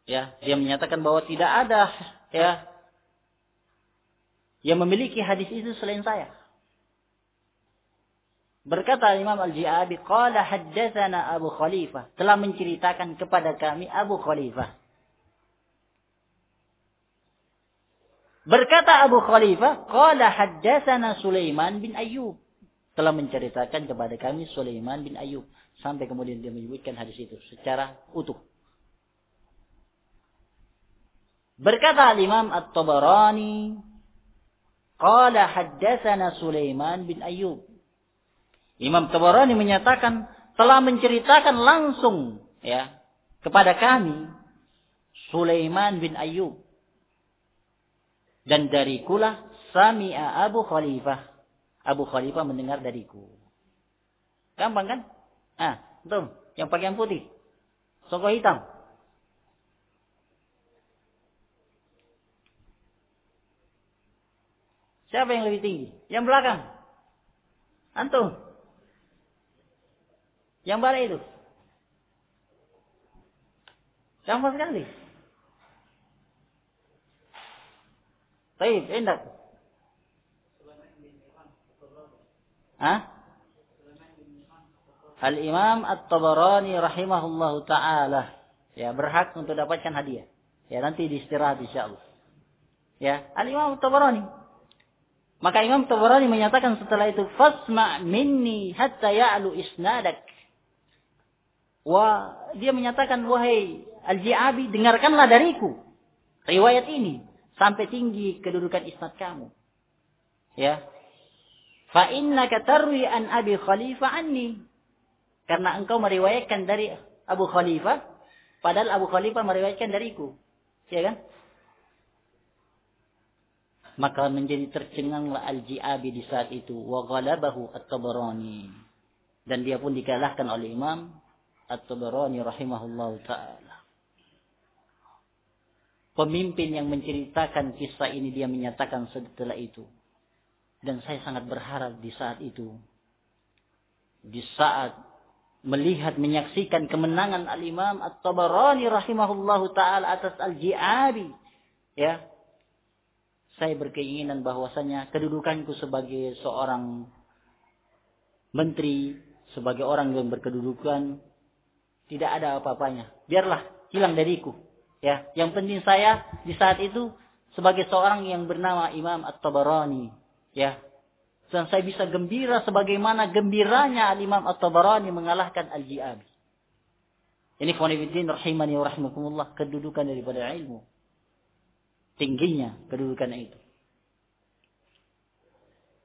A: Ya, dia menyatakan bahwa tidak ada ya yang memiliki hadis itu selain saya. Berkata Imam Al-Ji'abi, qala haddatsana Abu Khalifah, telah menceritakan kepada kami Abu Khalifah. Berkata Abu Khalifah, qala haddatsana Sulaiman bin Ayyub, telah menceritakan kepada kami Sulaiman bin Ayyub sampai kemudian dia menyebutkan hadis itu secara utuh. Berkata Imam At-Tabarani, Qala haddatsana Sulaiman bin Ayyub. Imam Tabarani menyatakan telah menceritakan langsung ya kepada kami Sulaiman bin Ayyub. Dan darikulah Sami'a Abu Khalifah. Abu Khalifah mendengar dariku. Gampang kan? Ah, betul. Yang pakaian putih. Soko hitam. Siapa yang lebih tinggi? Yang belakang. Antum. Yang mana itu? Gampang sekali. Baik, enak. Hah? Al-Imam At-Tabarani rahimahullahu taala ya berhak untuk dapatkan hadiah. Ya nanti di istirahat insyaallah. Ya, Al-Imam At-Tabarani Maka Imam Tabarani menyatakan setelah itu, Fasma minni hatta ya'lu isnadak. Wah, dia menyatakan, wahai Al-Ji'abi, dengarkanlah dariku. Riwayat ini. Sampai tinggi kedudukan isnad kamu. Ya. Fa innaka tarwi an Abi Khalifah anni. Karena engkau meriwayatkan dari Abu Khalifah. Padahal Abu Khalifah meriwayatkan dariku. Ya kan? maka menjadi tercenganglah Al-Ji'abi di saat itu wa ghalabahu At-Tabarani dan dia pun dikalahkan oleh Imam At-Tabarani rahimahullahu taala pemimpin yang menceritakan kisah ini dia menyatakan setelah itu dan saya sangat berharap di saat itu di saat melihat menyaksikan kemenangan Al-Imam At-Tabarani rahimahullahu taala atas Al-Ji'abi ya saya berkeinginan bahwasanya kedudukanku sebagai seorang menteri, sebagai orang yang berkedudukan tidak ada apa-apanya. Biarlah hilang dariku. Ya, yang penting saya di saat itu sebagai seorang yang bernama Imam At-Tabarani, ya. Dan saya bisa gembira sebagaimana gembiranya Al-Imam At-Tabarani mengalahkan Al-Ji'abi. Ini khonifuddin rahimani wa rahimakumullah kedudukan daripada ilmu tingginya kedudukan itu.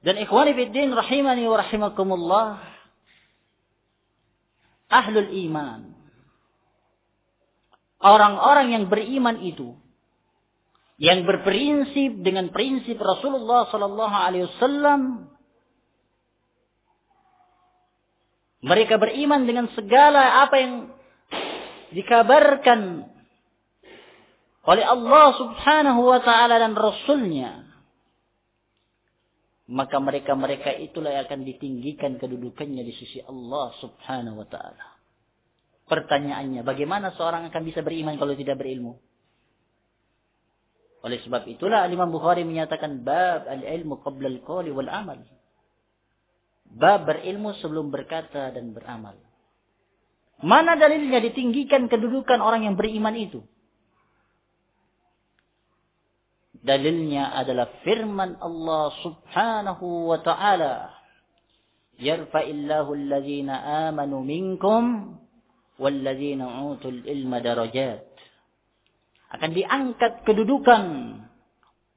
A: Dan ikhwani fiddin rahimani wa rahimakumullah ahlul iman. Orang-orang yang beriman itu yang berprinsip dengan prinsip Rasulullah sallallahu alaihi wasallam mereka beriman dengan segala apa yang dikabarkan oleh Allah subhanahu wa ta'ala dan Rasulnya. Maka mereka-mereka itulah yang akan ditinggikan kedudukannya di sisi Allah subhanahu wa ta'ala. Pertanyaannya, bagaimana seorang akan bisa beriman kalau tidak berilmu? Oleh sebab itulah Imam Bukhari menyatakan bab al-ilmu qabla al-qawli wal amal. Bab berilmu sebelum berkata dan beramal. Mana dalilnya ditinggikan kedudukan orang yang beriman itu? Dalilnya adalah firman Allah subhanahu wa ta'ala. Yarfa'illahu alladhina amanu minkum walladhina utul ilma darajat. Akan diangkat kedudukan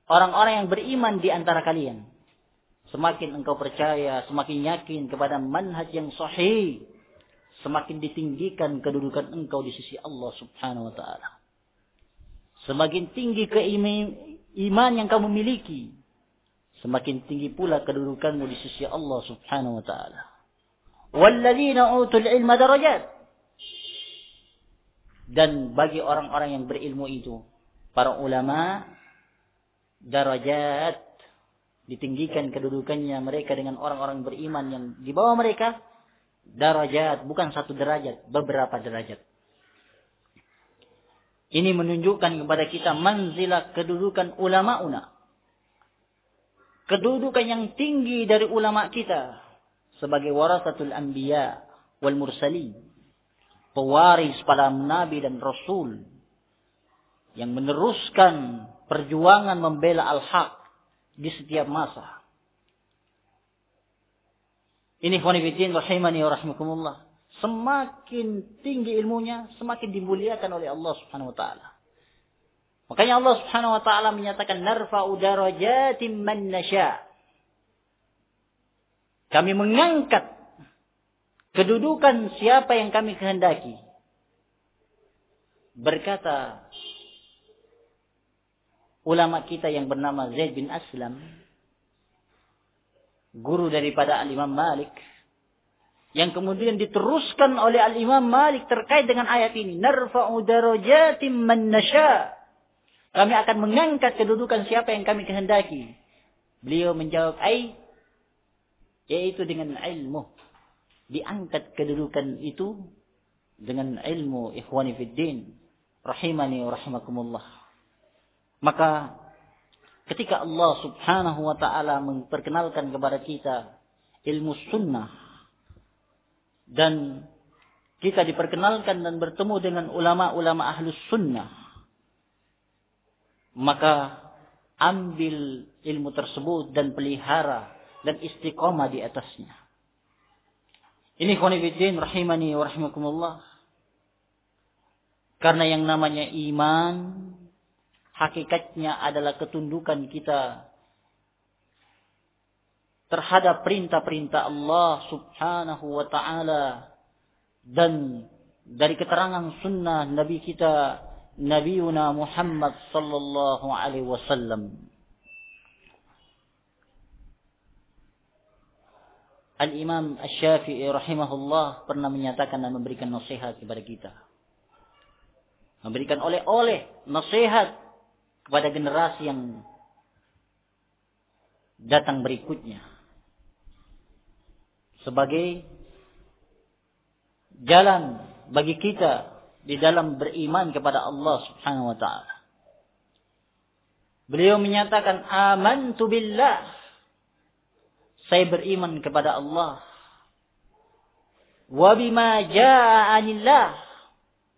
A: orang-orang yang beriman di antara kalian. Semakin engkau percaya, semakin yakin kepada manhaj yang sahih, semakin ditinggikan kedudukan engkau di sisi Allah Subhanahu wa taala. Semakin tinggi keiman iman yang kamu miliki, semakin tinggi pula kedudukanmu di sisi Allah Subhanahu wa taala. Walladzina utul ilma darajat. Dan bagi orang-orang yang berilmu itu, para ulama darajat ditinggikan kedudukannya mereka dengan orang-orang beriman yang di bawah mereka darajat bukan satu derajat, beberapa derajat. Ini menunjukkan kepada kita manzilah kedudukan ulama-una. Kedudukan yang tinggi dari ulama kita sebagai warasatul anbiya wal mursalin. Pewaris para nabi dan rasul yang meneruskan perjuangan membela al-haq di setiap masa. Ini khonifidin rahimani wa rahimakumullah semakin tinggi ilmunya, semakin dimuliakan oleh Allah Subhanahu wa taala. Makanya Allah Subhanahu wa taala menyatakan narfa'u darajatin man nasya. Kami mengangkat kedudukan siapa yang kami kehendaki. Berkata ulama kita yang bernama Zaid bin Aslam, guru daripada Al-Imam Malik, yang kemudian diteruskan oleh Al-Imam Malik terkait dengan ayat ini. Narfa'u darajatim man nasya. Kami akan mengangkat kedudukan siapa yang kami kehendaki. Beliau menjawab, "Ai yaitu dengan ilmu." Diangkat kedudukan itu dengan ilmu ikhwani fid din rahimani wa rahimakumullah. Maka ketika Allah Subhanahu wa taala memperkenalkan kepada kita ilmu sunnah dan kita diperkenalkan dan bertemu dengan ulama-ulama ahlus sunnah maka ambil ilmu tersebut dan pelihara dan istiqomah di atasnya. Ini khonifidin rahimani wa rahimakumullah. Karena yang namanya iman, hakikatnya adalah ketundukan kita terhadap perintah-perintah Allah subhanahu wa ta'ala dan dari keterangan sunnah Nabi kita Nabiuna Muhammad sallallahu alaihi wasallam Al-Imam Asy-Syafi'i rahimahullah pernah menyatakan dan memberikan nasihat kepada kita. Memberikan oleh-oleh nasihat kepada generasi yang datang berikutnya. Sebagai jalan bagi kita di dalam beriman kepada Allah Subhanahu wa taala. Beliau menyatakan amantu billah saya beriman kepada Allah. Wa bima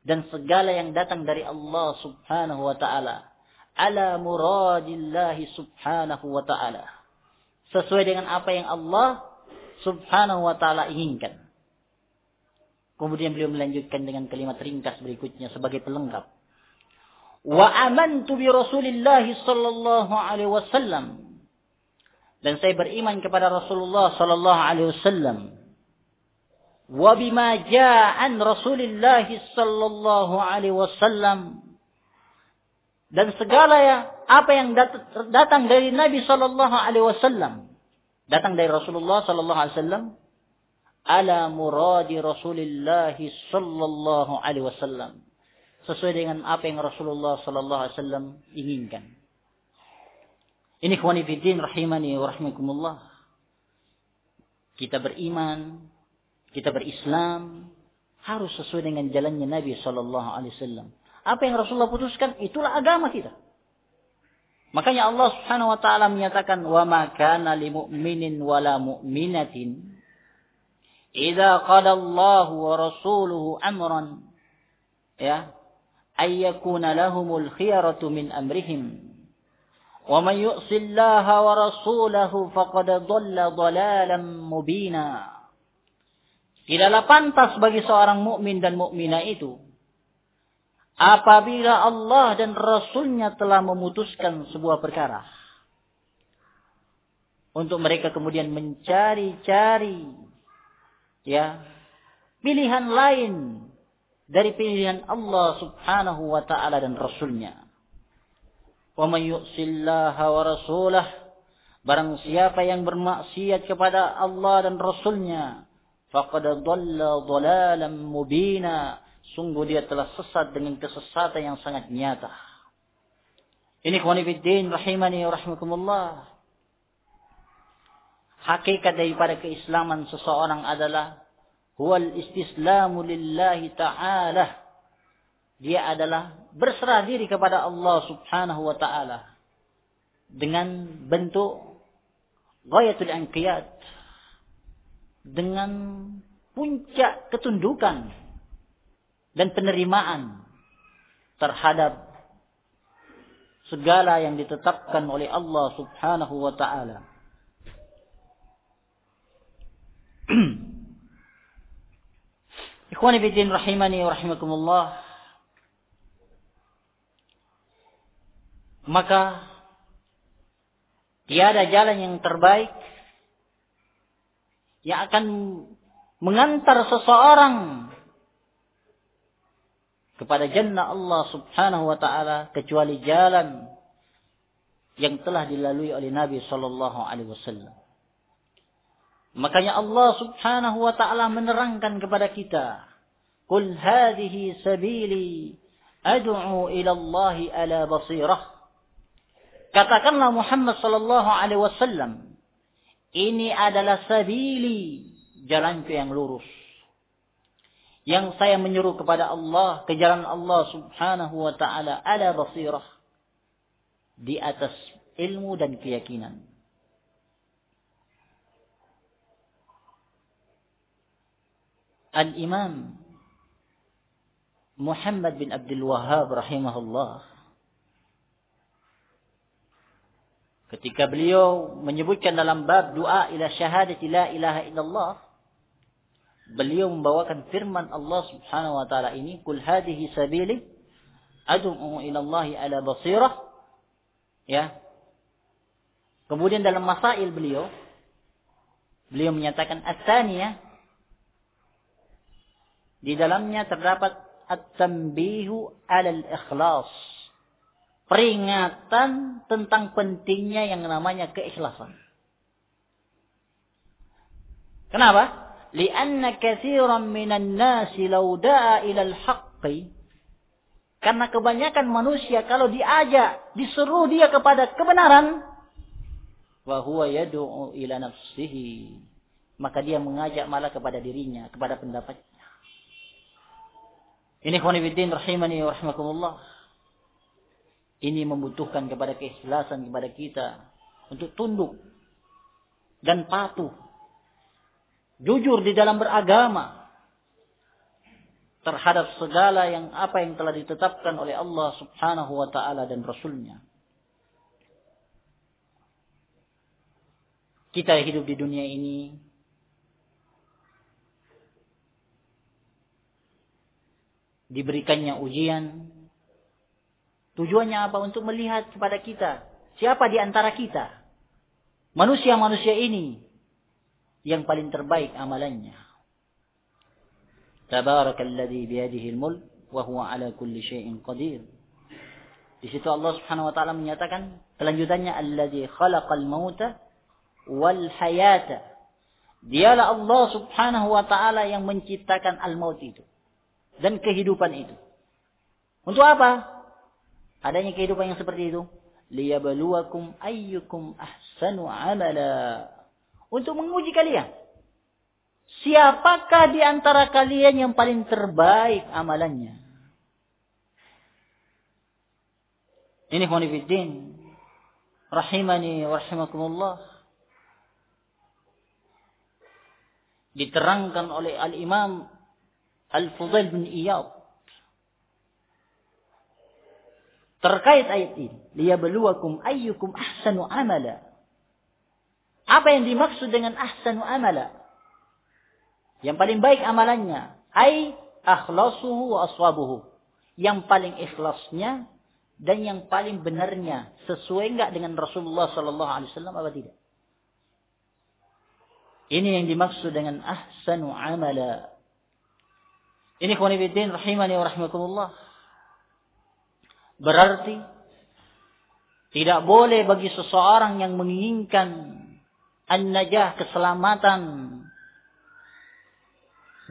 A: dan segala yang datang dari Allah Subhanahu wa taala ala muradillahi subhanahu wa ta'ala. Sesuai dengan apa yang Allah subhanahu wa ta'ala inginkan. Kemudian beliau melanjutkan dengan kalimat ringkas berikutnya sebagai pelengkap. Wa amantu bi Rasulillahi sallallahu alaihi wasallam dan saya beriman kepada Rasulullah sallallahu alaihi wasallam. Wa bima ja'an Rasulullah sallallahu alaihi wasallam. Dan segala ya apa yang datang dari Nabi sallallahu alaihi wasallam. Datang dari Rasulullah sallallahu alaihi wasallam. Ala muradi Rasulullah sallallahu alaihi wasallam. Sesuai dengan apa yang Rasulullah sallallahu alaihi wasallam inginkan ini khwanifidin rahimani wa rahimakumullah. Kita beriman, kita berislam, harus sesuai dengan jalannya Nabi Sallallahu Alaihi Wasallam. Apa yang Rasulullah putuskan, itulah agama kita. Makanya Allah Subhanahu wa taala menyatakan wa ma kana mu'minin wala mu'minatin idza qada Allah wa rasuluhu amran ya ayyakuna lahumul khiyaratu min amrihim ومن يؤس الله ورسوله فقد ضل ضلالا مبينا Tidaklah pantas bagi seorang mukmin dan mukminah itu apabila Allah dan Rasulnya telah memutuskan sebuah perkara untuk mereka kemudian mencari-cari ya pilihan lain dari pilihan Allah Subhanahu wa taala dan Rasulnya. وَمَنْ يُؤْسِ اللَّهَ وَرَسُولَهُ Barang siapa yang bermaksiat kepada Allah dan Rasulnya, faqad dhalla dhalalan mubina. Sungguh dia telah sesat dengan kesesatan yang sangat nyata. Ini khonifiddin rahimani wa rahimakumullah. Hakikat daripada keislaman seseorang adalah huwal istislamu lillahi ta'ala dia adalah berserah diri kepada Allah Subhanahu wa taala dengan bentuk ghayatul inqiyad dengan puncak ketundukan dan penerimaan terhadap segala yang ditetapkan oleh Allah Subhanahu wa taala. Ikhwani fi rahimani wa rahimakumullah. Maka tiada jalan yang terbaik yang akan mengantar seseorang kepada jannah Allah Subhanahu wa taala kecuali jalan yang telah dilalui oleh Nabi sallallahu alaihi wasallam. Makanya Allah Subhanahu wa taala menerangkan kepada kita, "Qul hadhihi sabili ad'u ila Allah ala basirah." Katakanlah Muhammad sallallahu alaihi wasallam, ini adalah sabili, jalanku yang lurus. Yang saya menyuruh kepada Allah, ke jalan Allah subhanahu wa ta'ala ala basirah. Di atas ilmu dan keyakinan. Al-Imam Muhammad bin Abdul Wahhab rahimahullah Ketika beliau menyebutkan dalam bab doa ila syahadati la ilaha illallah, beliau membawakan firman Allah Subhanahu wa taala ini, "Qul hadhihi sabili ad'u ila Allah ala basirah." Ya. Kemudian dalam masail beliau beliau menyatakan at-tsaniyah di dalamnya terdapat at-tanbihu 'ala al-ikhlas peringatan tentang pentingnya yang namanya keikhlasan. Kenapa? Lianna katsiran minan nasi law da'a ila al-haqqi karena kebanyakan manusia kalau diajak, disuruh dia kepada kebenaran, wa huwa ila nafsihi, maka dia mengajak malah kepada dirinya, kepada pendapatnya. Ini khonifuddin rahimani wa rahimakumullah. Ini membutuhkan kepada keikhlasan kepada kita untuk tunduk dan patuh. Jujur di dalam beragama terhadap segala yang apa yang telah ditetapkan oleh Allah Subhanahu wa taala dan rasulnya. Kita hidup di dunia ini diberikannya ujian Tujuannya apa? Untuk melihat kepada kita. Siapa di antara kita? Manusia-manusia ini. Yang paling terbaik amalannya. Tabarakalladzi biyadihi al-mulk ala kulli syai'in qadir. Di situ Allah Subhanahu wa taala menyatakan kelanjutannya alladzi khalaqal mauta wal hayata. Dialah Allah Subhanahu wa taala yang menciptakan al-maut itu dan kehidupan itu. Untuk apa? Adanya kehidupan yang seperti itu. Liyabluwakum ayyukum ahsanu amala. Untuk menguji kalian. Siapakah di antara kalian yang paling terbaik amalannya? Ini khonifiddin. Rahimani rahimakumullah. Diterangkan oleh Al-Imam Al-Fudail bin Iyad terkait ayat ini. Liyabluwakum ayyukum ahsanu amala. Apa yang dimaksud dengan ahsanu amala? Yang paling baik amalannya. Ay akhlasuhu wa aswabuhu. Yang paling ikhlasnya dan yang paling benarnya. Sesuai enggak dengan Rasulullah sallallahu alaihi wasallam apa tidak? Ini yang dimaksud dengan ahsanu amala. Ini khonibidin rahimani wa rahmatullah. Berarti tidak boleh bagi seseorang yang menginginkan an-najah keselamatan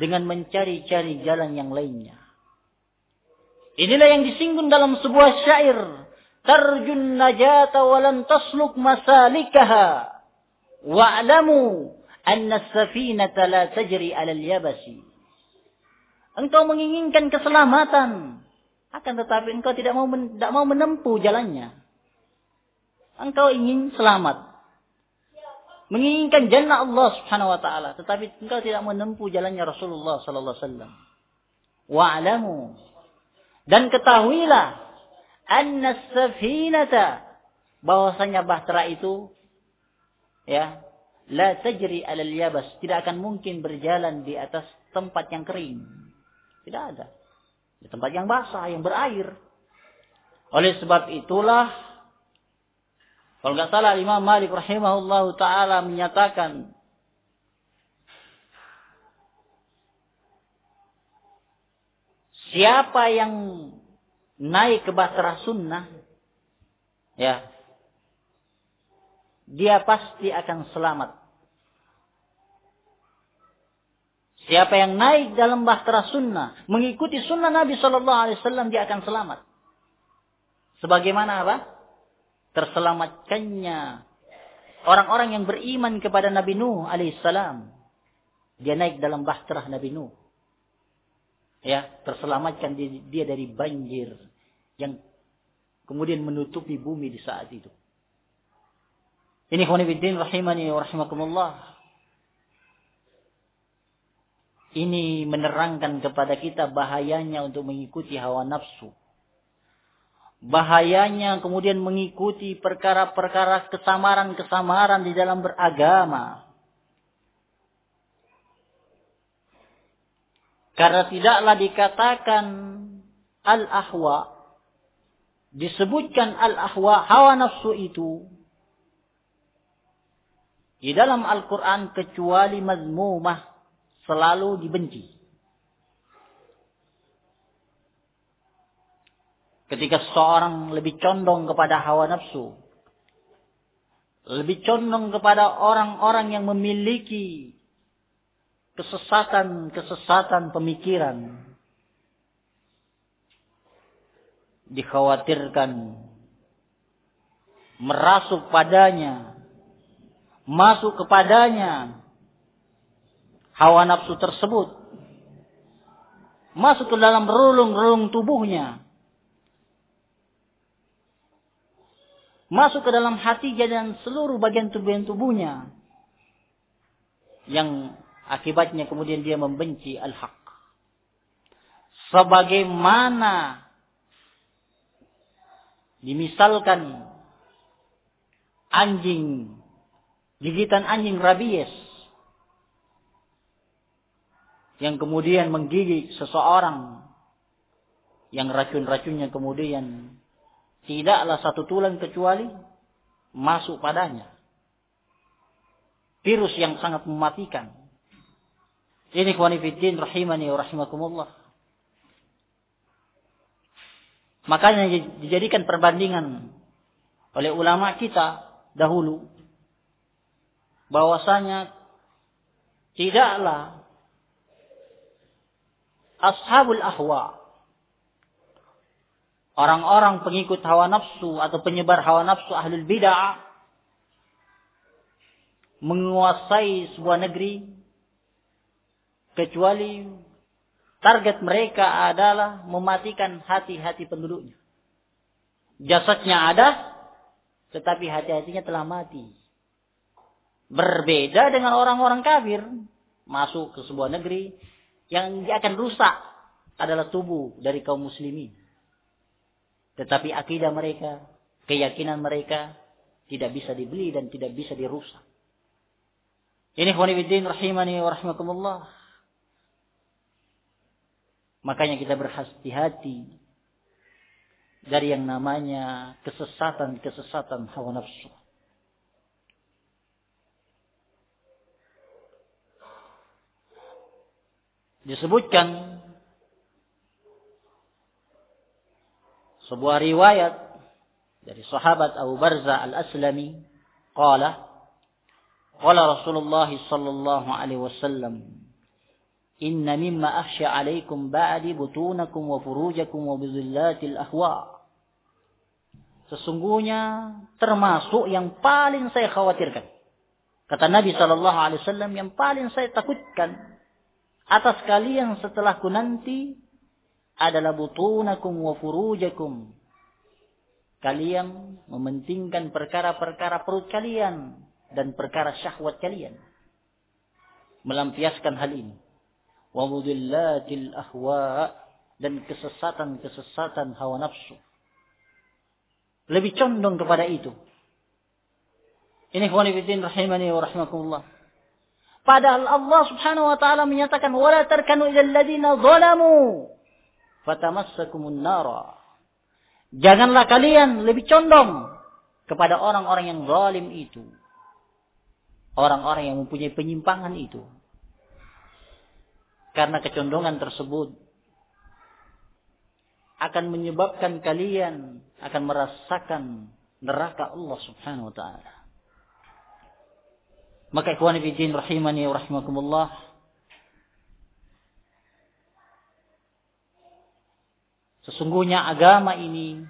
A: dengan mencari-cari jalan yang lainnya. Inilah yang disinggung dalam sebuah syair. Tarjun najata walan tasluk masalikaha. Wa'lamu anna safinata la tajri alal yabasi. Engkau menginginkan keselamatan. Akan tetapi engkau tidak mau tidak mau menempuh jalannya. Engkau ingin selamat. Menginginkan jannah Allah Subhanahu wa taala, tetapi engkau tidak menempuh jalannya Rasulullah sallallahu alaihi wasallam. Wa'lamu dan ketahuilah anna safinata bahwasanya bahtera itu ya la tajri alal yabas tidak akan mungkin berjalan di atas tempat yang kering. Tidak ada. Di tempat yang basah, yang berair. Oleh sebab itulah, kalau nggak salah Imam Malik rahimahullah taala menyatakan siapa yang naik ke bahtera sunnah, ya, dia pasti akan selamat. Siapa yang naik dalam bahtera sunnah, mengikuti sunnah Nabi Shallallahu Alaihi Wasallam, dia akan selamat. Sebagaimana apa? Terselamatkannya orang-orang yang beriman kepada Nabi Nuh alaihissalam. Dia naik dalam bahtera Nabi Nuh. Ya, terselamatkan dia dari banjir yang kemudian menutupi bumi di saat itu. Ini khonifuddin rahimani wa rahimakumullah. Ini menerangkan kepada kita bahayanya untuk mengikuti hawa nafsu. bahayanya kemudian mengikuti perkara-perkara kesamaran-kesamaran di dalam beragama. Karena tidaklah dikatakan al-ahwa disebutkan al-ahwa hawa nafsu itu di dalam Al-Quran kecuali mazmumah selalu dibenci. Ketika seorang lebih condong kepada hawa nafsu. Lebih condong kepada orang-orang yang memiliki kesesatan-kesesatan pemikiran. Dikhawatirkan merasuk padanya, masuk kepadanya hawa nafsu tersebut, masuk ke dalam relung-relung tubuhnya, masuk ke dalam hatinya dan seluruh bagian tubuh tubuhnya yang akibatnya kemudian dia membenci al-haq. Sebagaimana dimisalkan anjing gigitan anjing rabies yang kemudian menggigit seseorang yang racun-racunnya kemudian tidaklah satu tulang kecuali masuk padanya. Virus yang sangat mematikan. Ini kuanifiddin rahimani wa rahimakumullah. Makanya dijadikan perbandingan oleh ulama kita dahulu bahwasanya tidaklah ashabul ahwa orang-orang pengikut hawa nafsu atau penyebar hawa nafsu ahlul bid'ah menguasai sebuah negeri kecuali target mereka adalah mematikan hati-hati penduduknya. Jasadnya ada, tetapi hati-hatinya telah mati. Berbeda dengan orang-orang kafir masuk ke sebuah negeri yang akan rusak adalah tubuh dari kaum muslimin. Tetapi akidah mereka, keyakinan mereka tidak bisa dibeli dan tidak bisa dirusak. Ini khonibuddin rahimani wa rahmakumullah. Makanya kita berhati-hati dari yang namanya kesesatan-kesesatan hawa nafsu. Disebutkan sebuah riwayat dari sahabat Abu Barza Al-Aslami qala qala Rasulullah sallallahu alaihi wasallam inna mimma akhsha alaikum ba'di butunakum wa furujakum wa ahwa. Sesungguhnya termasuk yang paling saya khawatirkan. Kata Nabi sallallahu alaihi wasallam yang paling saya takutkan atas kalian setelahku nanti adalah butunakum wa furujakum. Kalian mementingkan perkara-perkara perut kalian dan perkara syahwat kalian. Melampiaskan hal ini. Wa mudillatil ahwa dan kesesatan-kesesatan hawa nafsu. Lebih condong kepada itu. Ini khwanifidin rahimani wa rahimakumullah. Padahal Allah Subhanahu wa taala menyatakan wala tarkanu ilal ladzina zalamu fatamassakumun nara. Janganlah kalian lebih condong kepada orang-orang yang zalim itu. Orang-orang yang mempunyai penyimpangan itu. Karena kecondongan tersebut akan menyebabkan kalian akan merasakan neraka Allah Subhanahu wa taala. Maka ikhwan fillah rahimani wa rahimakumullah Sesungguhnya agama ini,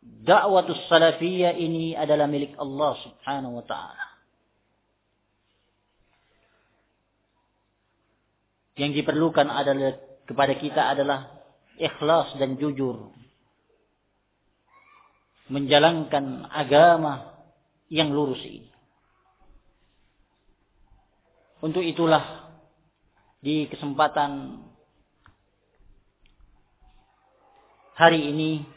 A: dakwatus salafiyah ini adalah milik Allah subhanahu wa ta'ala. Yang diperlukan adalah kepada kita adalah ikhlas dan jujur. Menjalankan agama yang lurus ini. Untuk itulah di kesempatan hari ini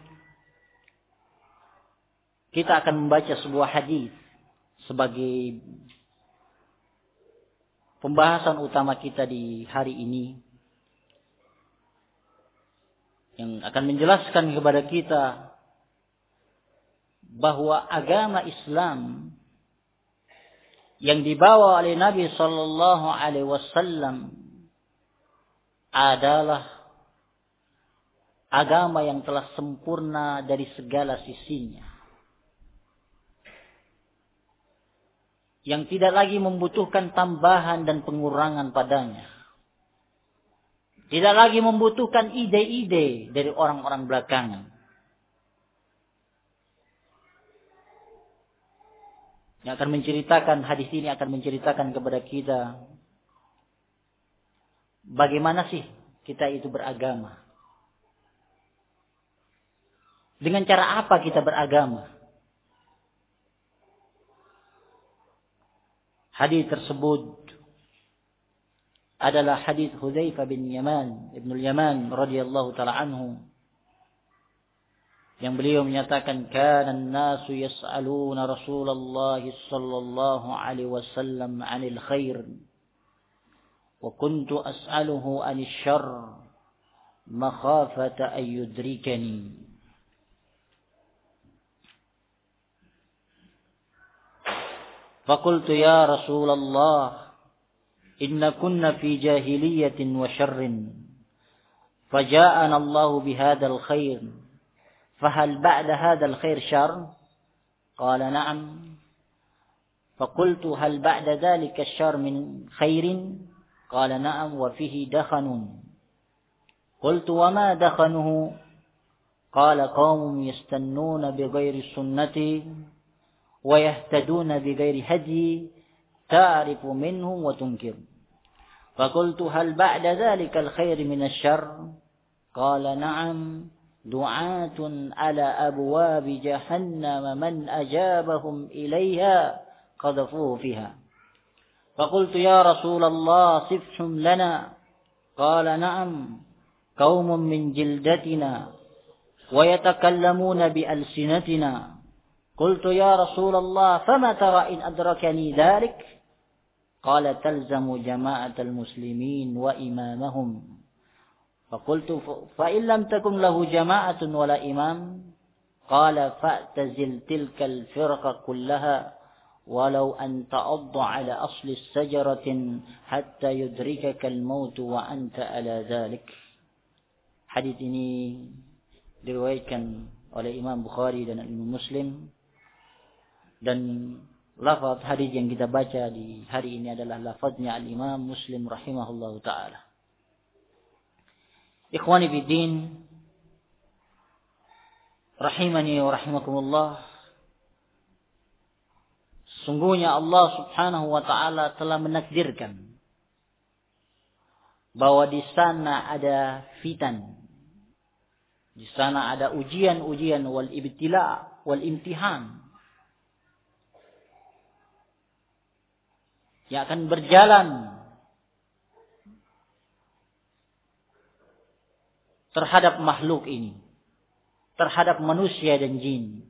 A: kita akan membaca sebuah hadis sebagai pembahasan utama kita di hari ini yang akan menjelaskan kepada kita bahwa agama Islam yang dibawa oleh Nabi Sallallahu Alaihi Wasallam adalah agama yang telah sempurna dari segala sisinya. Yang tidak lagi membutuhkan tambahan dan pengurangan padanya. Tidak lagi membutuhkan ide-ide dari orang-orang belakangan. Yang akan menceritakan hadis ini akan menceritakan kepada kita bagaimana sih kita itu beragama. Dengan cara apa kita beragama? Hadis tersebut adalah hadis Hudzaifah bin Yaman, Ibnu Yaman radhiyallahu taala anhu. Yang beliau menyatakan kana an-nasu yas'aluna Rasulullah sallallahu alaihi wasallam 'anil khair wa kuntu as'aluhu 'anil syarr makhafata an yudrikani. فقلت يا رسول الله إن كنا في جاهلية وشر فجاءنا الله بهذا الخير فهل بعد هذا الخير شر؟ قال نعم. فقلت هل بعد ذلك الشر من خير؟ قال نعم وفيه دخن. قلت وما دخنه؟ قال قوم يستنون بغير السنة ويهتدون بغير هدي تعرف منهم وتنكر. فقلت هل بعد ذلك الخير من الشر؟ قال نعم. دعاة على أبواب جهنم من أجابهم إليها قذفوه فيها. فقلت يا رسول الله صفهم لنا. قال نعم قوم من جلدتنا ويتكلمون بألسنتنا. قلت يا رسول الله فما ترى إن أدركني ذلك؟ قال تلزم جماعة المسلمين وإمامهم. فقلت فإن لم تكن له جماعة ولا إمام قال فاعتزل تلك الفرقة كلها ولو أن تعض على أصل الشجرة حتى يدركك الموت وأنت على ذلك Hadis ini diriwayatkan oleh Imam Bukhari dan Imam Muslim dan lafaz hadis yang kita baca di hari ini adalah lafaznya al-Imam Muslim rahimahullah taala. Ikhwani fi din rahimani wa rahimakumullah. Sungguhnya Allah Subhanahu wa taala telah menakdirkan bahwa di sana ada fitan. Di sana ada ujian-ujian wal ibtila wal imtihan yang akan berjalan terhadap makhluk ini, terhadap manusia dan jin,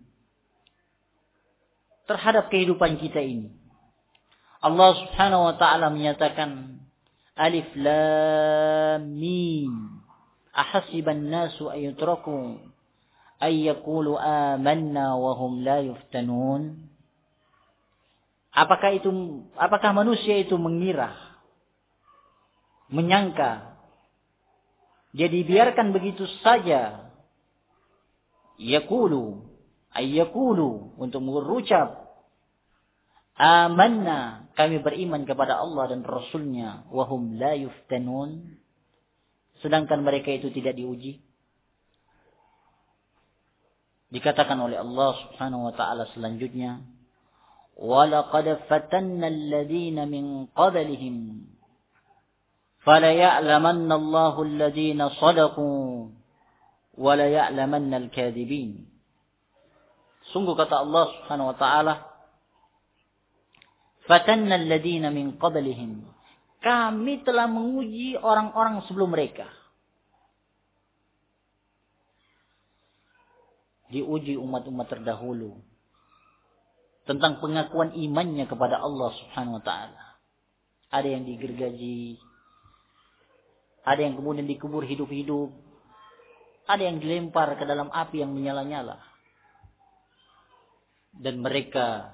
A: terhadap kehidupan kita ini. Allah Subhanahu wa taala menyatakan Alif Lam Mim Ahasiban nasu ayutraku ay yaqulu amanna wa hum la yuftanun Apakah itu apakah manusia itu mengira menyangka dia dibiarkan begitu saja yaqulu ayyaqulu untuk mengucap amanna kami beriman kepada Allah dan Rasulnya wahum la yuftanun sedangkan mereka itu tidak diuji dikatakan oleh Allah Subhanahu wa taala selanjutnya ولقد فتنا الذين من قبلهم فليعلمن الله الذين صدقوا وليعلمن الكاذبين Sungguh kata Allah Subhanahu wa taala, "Fatanna alladziina min qablihim." Kami telah menguji orang-orang sebelum mereka. diuji umat-umat terdahulu tentang pengakuan imannya kepada Allah Subhanahu wa taala. Ada yang digergaji, ada yang kemudian dikubur hidup-hidup, ada yang dilempar ke dalam api yang menyala-nyala. Dan mereka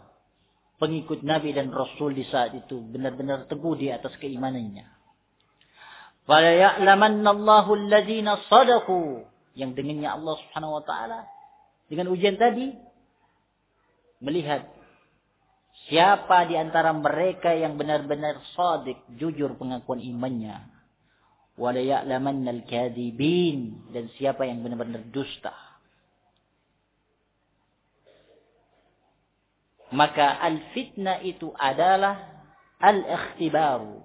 A: pengikut Nabi dan Rasul di saat itu benar-benar teguh di atas keimanannya. Fala ya'lamanna Allahu alladziina yang dengannya Allah Subhanahu wa taala dengan ujian tadi melihat siapa di antara mereka yang benar-benar sadik jujur pengakuan imannya wala ya'lamanna al-kadhibin dan siapa yang benar-benar dusta maka al-fitnah itu adalah al-ikhtibaru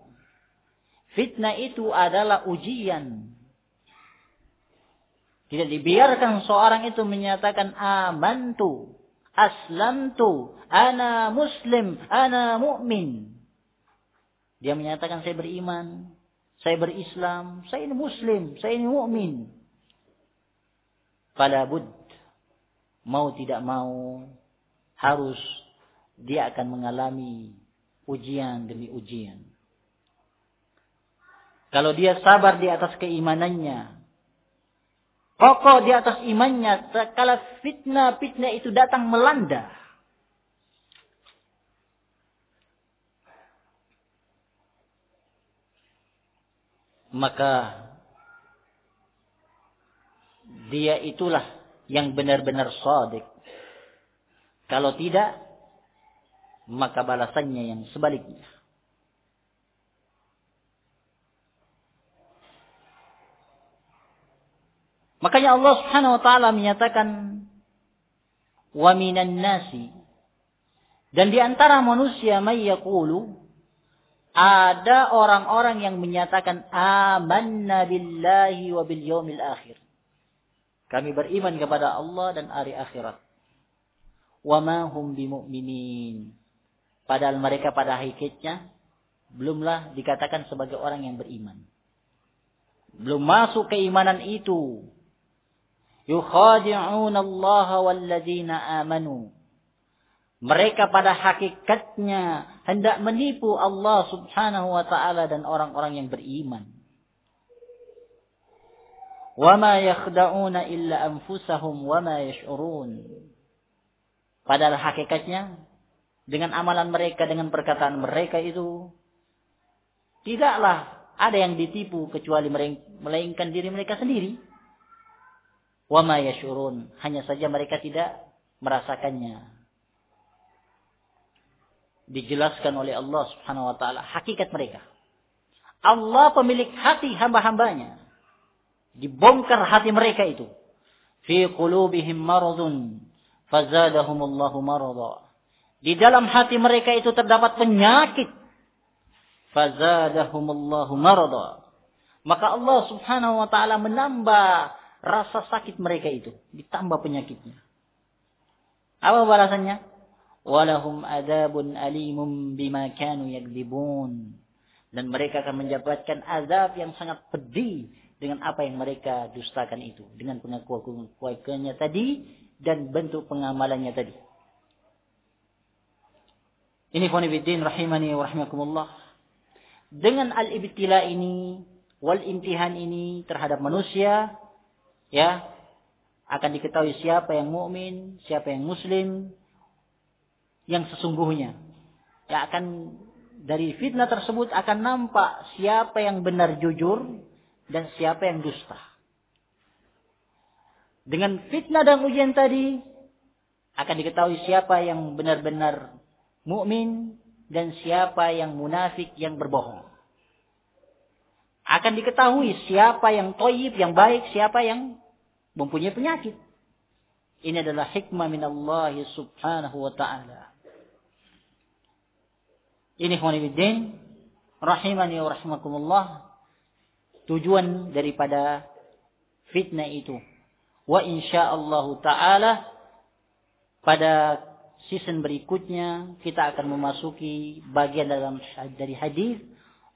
A: Fitnah itu adalah ujian. Tidak dibiarkan seorang itu menyatakan amantu, aslamtu, ana muslim, ana mu'min. Dia menyatakan saya beriman, saya berislam, saya ini muslim, saya ini mukmin. Fala bud mau tidak mau harus dia akan mengalami ujian demi ujian. Kalau dia sabar di atas keimanannya. Kokoh di atas imannya. Kalau fitnah-fitnah itu datang melanda. Maka dia itulah yang benar-benar sadik. Kalau tidak, maka balasannya yang sebaliknya. Makanya Allah Subhanahu wa taala menyatakan wa minan nasi dan di antara manusia may yaqulu ada orang-orang yang menyatakan amanna billahi wa bil yaumil akhir. Kami beriman kepada Allah dan hari akhirat. Wa ma hum bimumin. Padahal mereka pada hakikatnya belumlah dikatakan sebagai orang yang beriman. Belum masuk keimanan itu yukhadi'una Allah walladzina amanu. Mereka pada hakikatnya hendak menipu Allah Subhanahu wa taala dan orang-orang yang beriman. Wama yakhda'una illa anfusahum wama yash'urun. Padahal hakikatnya dengan amalan mereka dengan perkataan mereka itu tidaklah ada yang ditipu kecuali melainkan diri mereka sendiri. Wama yash'urun, hanya saja mereka tidak merasakannya. Dijelaskan oleh Allah subhanahu wa ta'ala hakikat mereka. Allah pemilik hati hamba-hambanya. Dibongkar hati mereka itu. Fi qulubihim maradun. Fazadahumullahu marada. Di dalam hati mereka itu terdapat penyakit. Fazadahumullahu marada. Maka Allah subhanahu wa ta'ala menambah rasa sakit mereka itu ditambah penyakitnya. Apa balasannya? Walahum adabun alimum bima kanu yakdibun. Dan mereka akan mendapatkan azab yang sangat pedih dengan apa yang mereka dustakan itu. Dengan pengakuan-pengakuannya tadi dan bentuk pengamalannya tadi. Ini khonibuddin rahimani wa rahimakumullah. Dengan al-ibtila ini, wal imtihan ini terhadap manusia, ya akan diketahui siapa yang mukmin, siapa yang muslim yang sesungguhnya. Ya akan dari fitnah tersebut akan nampak siapa yang benar jujur dan siapa yang dusta. Dengan fitnah dan ujian tadi akan diketahui siapa yang benar-benar mukmin dan siapa yang munafik yang berbohong. Akan diketahui siapa yang toyib, yang baik, siapa yang mempunyai penyakit. Ini adalah hikmah min Allah subhanahu wa ta'ala. Ini khonibuddin rahimani wa rahimakumullah tujuan daripada fitnah itu. Wa insyaallah taala pada season berikutnya kita akan memasuki bagian dalam dari hadis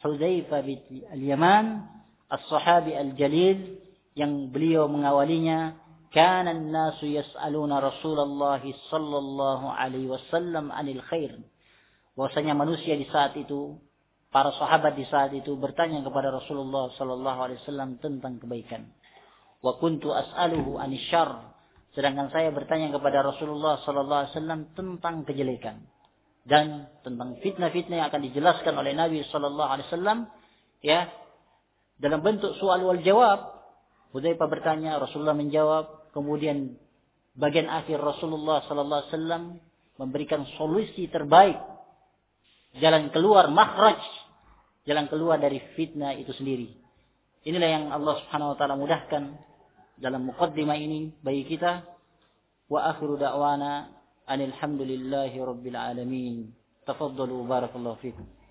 A: Hudzaifah bin Al-Yaman as-sahabi al-jalil yang beliau mengawalinya kana an-nasu yas'aluna Rasulullah sallallahu alaihi wasallam anil khair bahwasanya manusia di saat itu para sahabat di saat itu bertanya kepada Rasulullah sallallahu alaihi wasallam tentang kebaikan. Wa kuntu as'aluhu anisyar. Sedangkan saya bertanya kepada Rasulullah sallallahu alaihi wasallam tentang kejelekan dan tentang fitnah-fitnah yang akan dijelaskan oleh Nabi sallallahu alaihi wasallam ya. Dalam bentuk soal wal jawab Hudzaifah bertanya Rasulullah menjawab. Kemudian bagian akhir Rasulullah sallallahu alaihi wasallam memberikan solusi terbaik jalan keluar makhraj. Jalan keluar dari fitnah itu sendiri. Inilah yang Allah Subhanahu wa taala mudahkan dalam muqaddimah ini bagi kita. Wa akhiru da'wana anil hamdulillahi rabbil alamin. Tafaddalu barakallahu fikum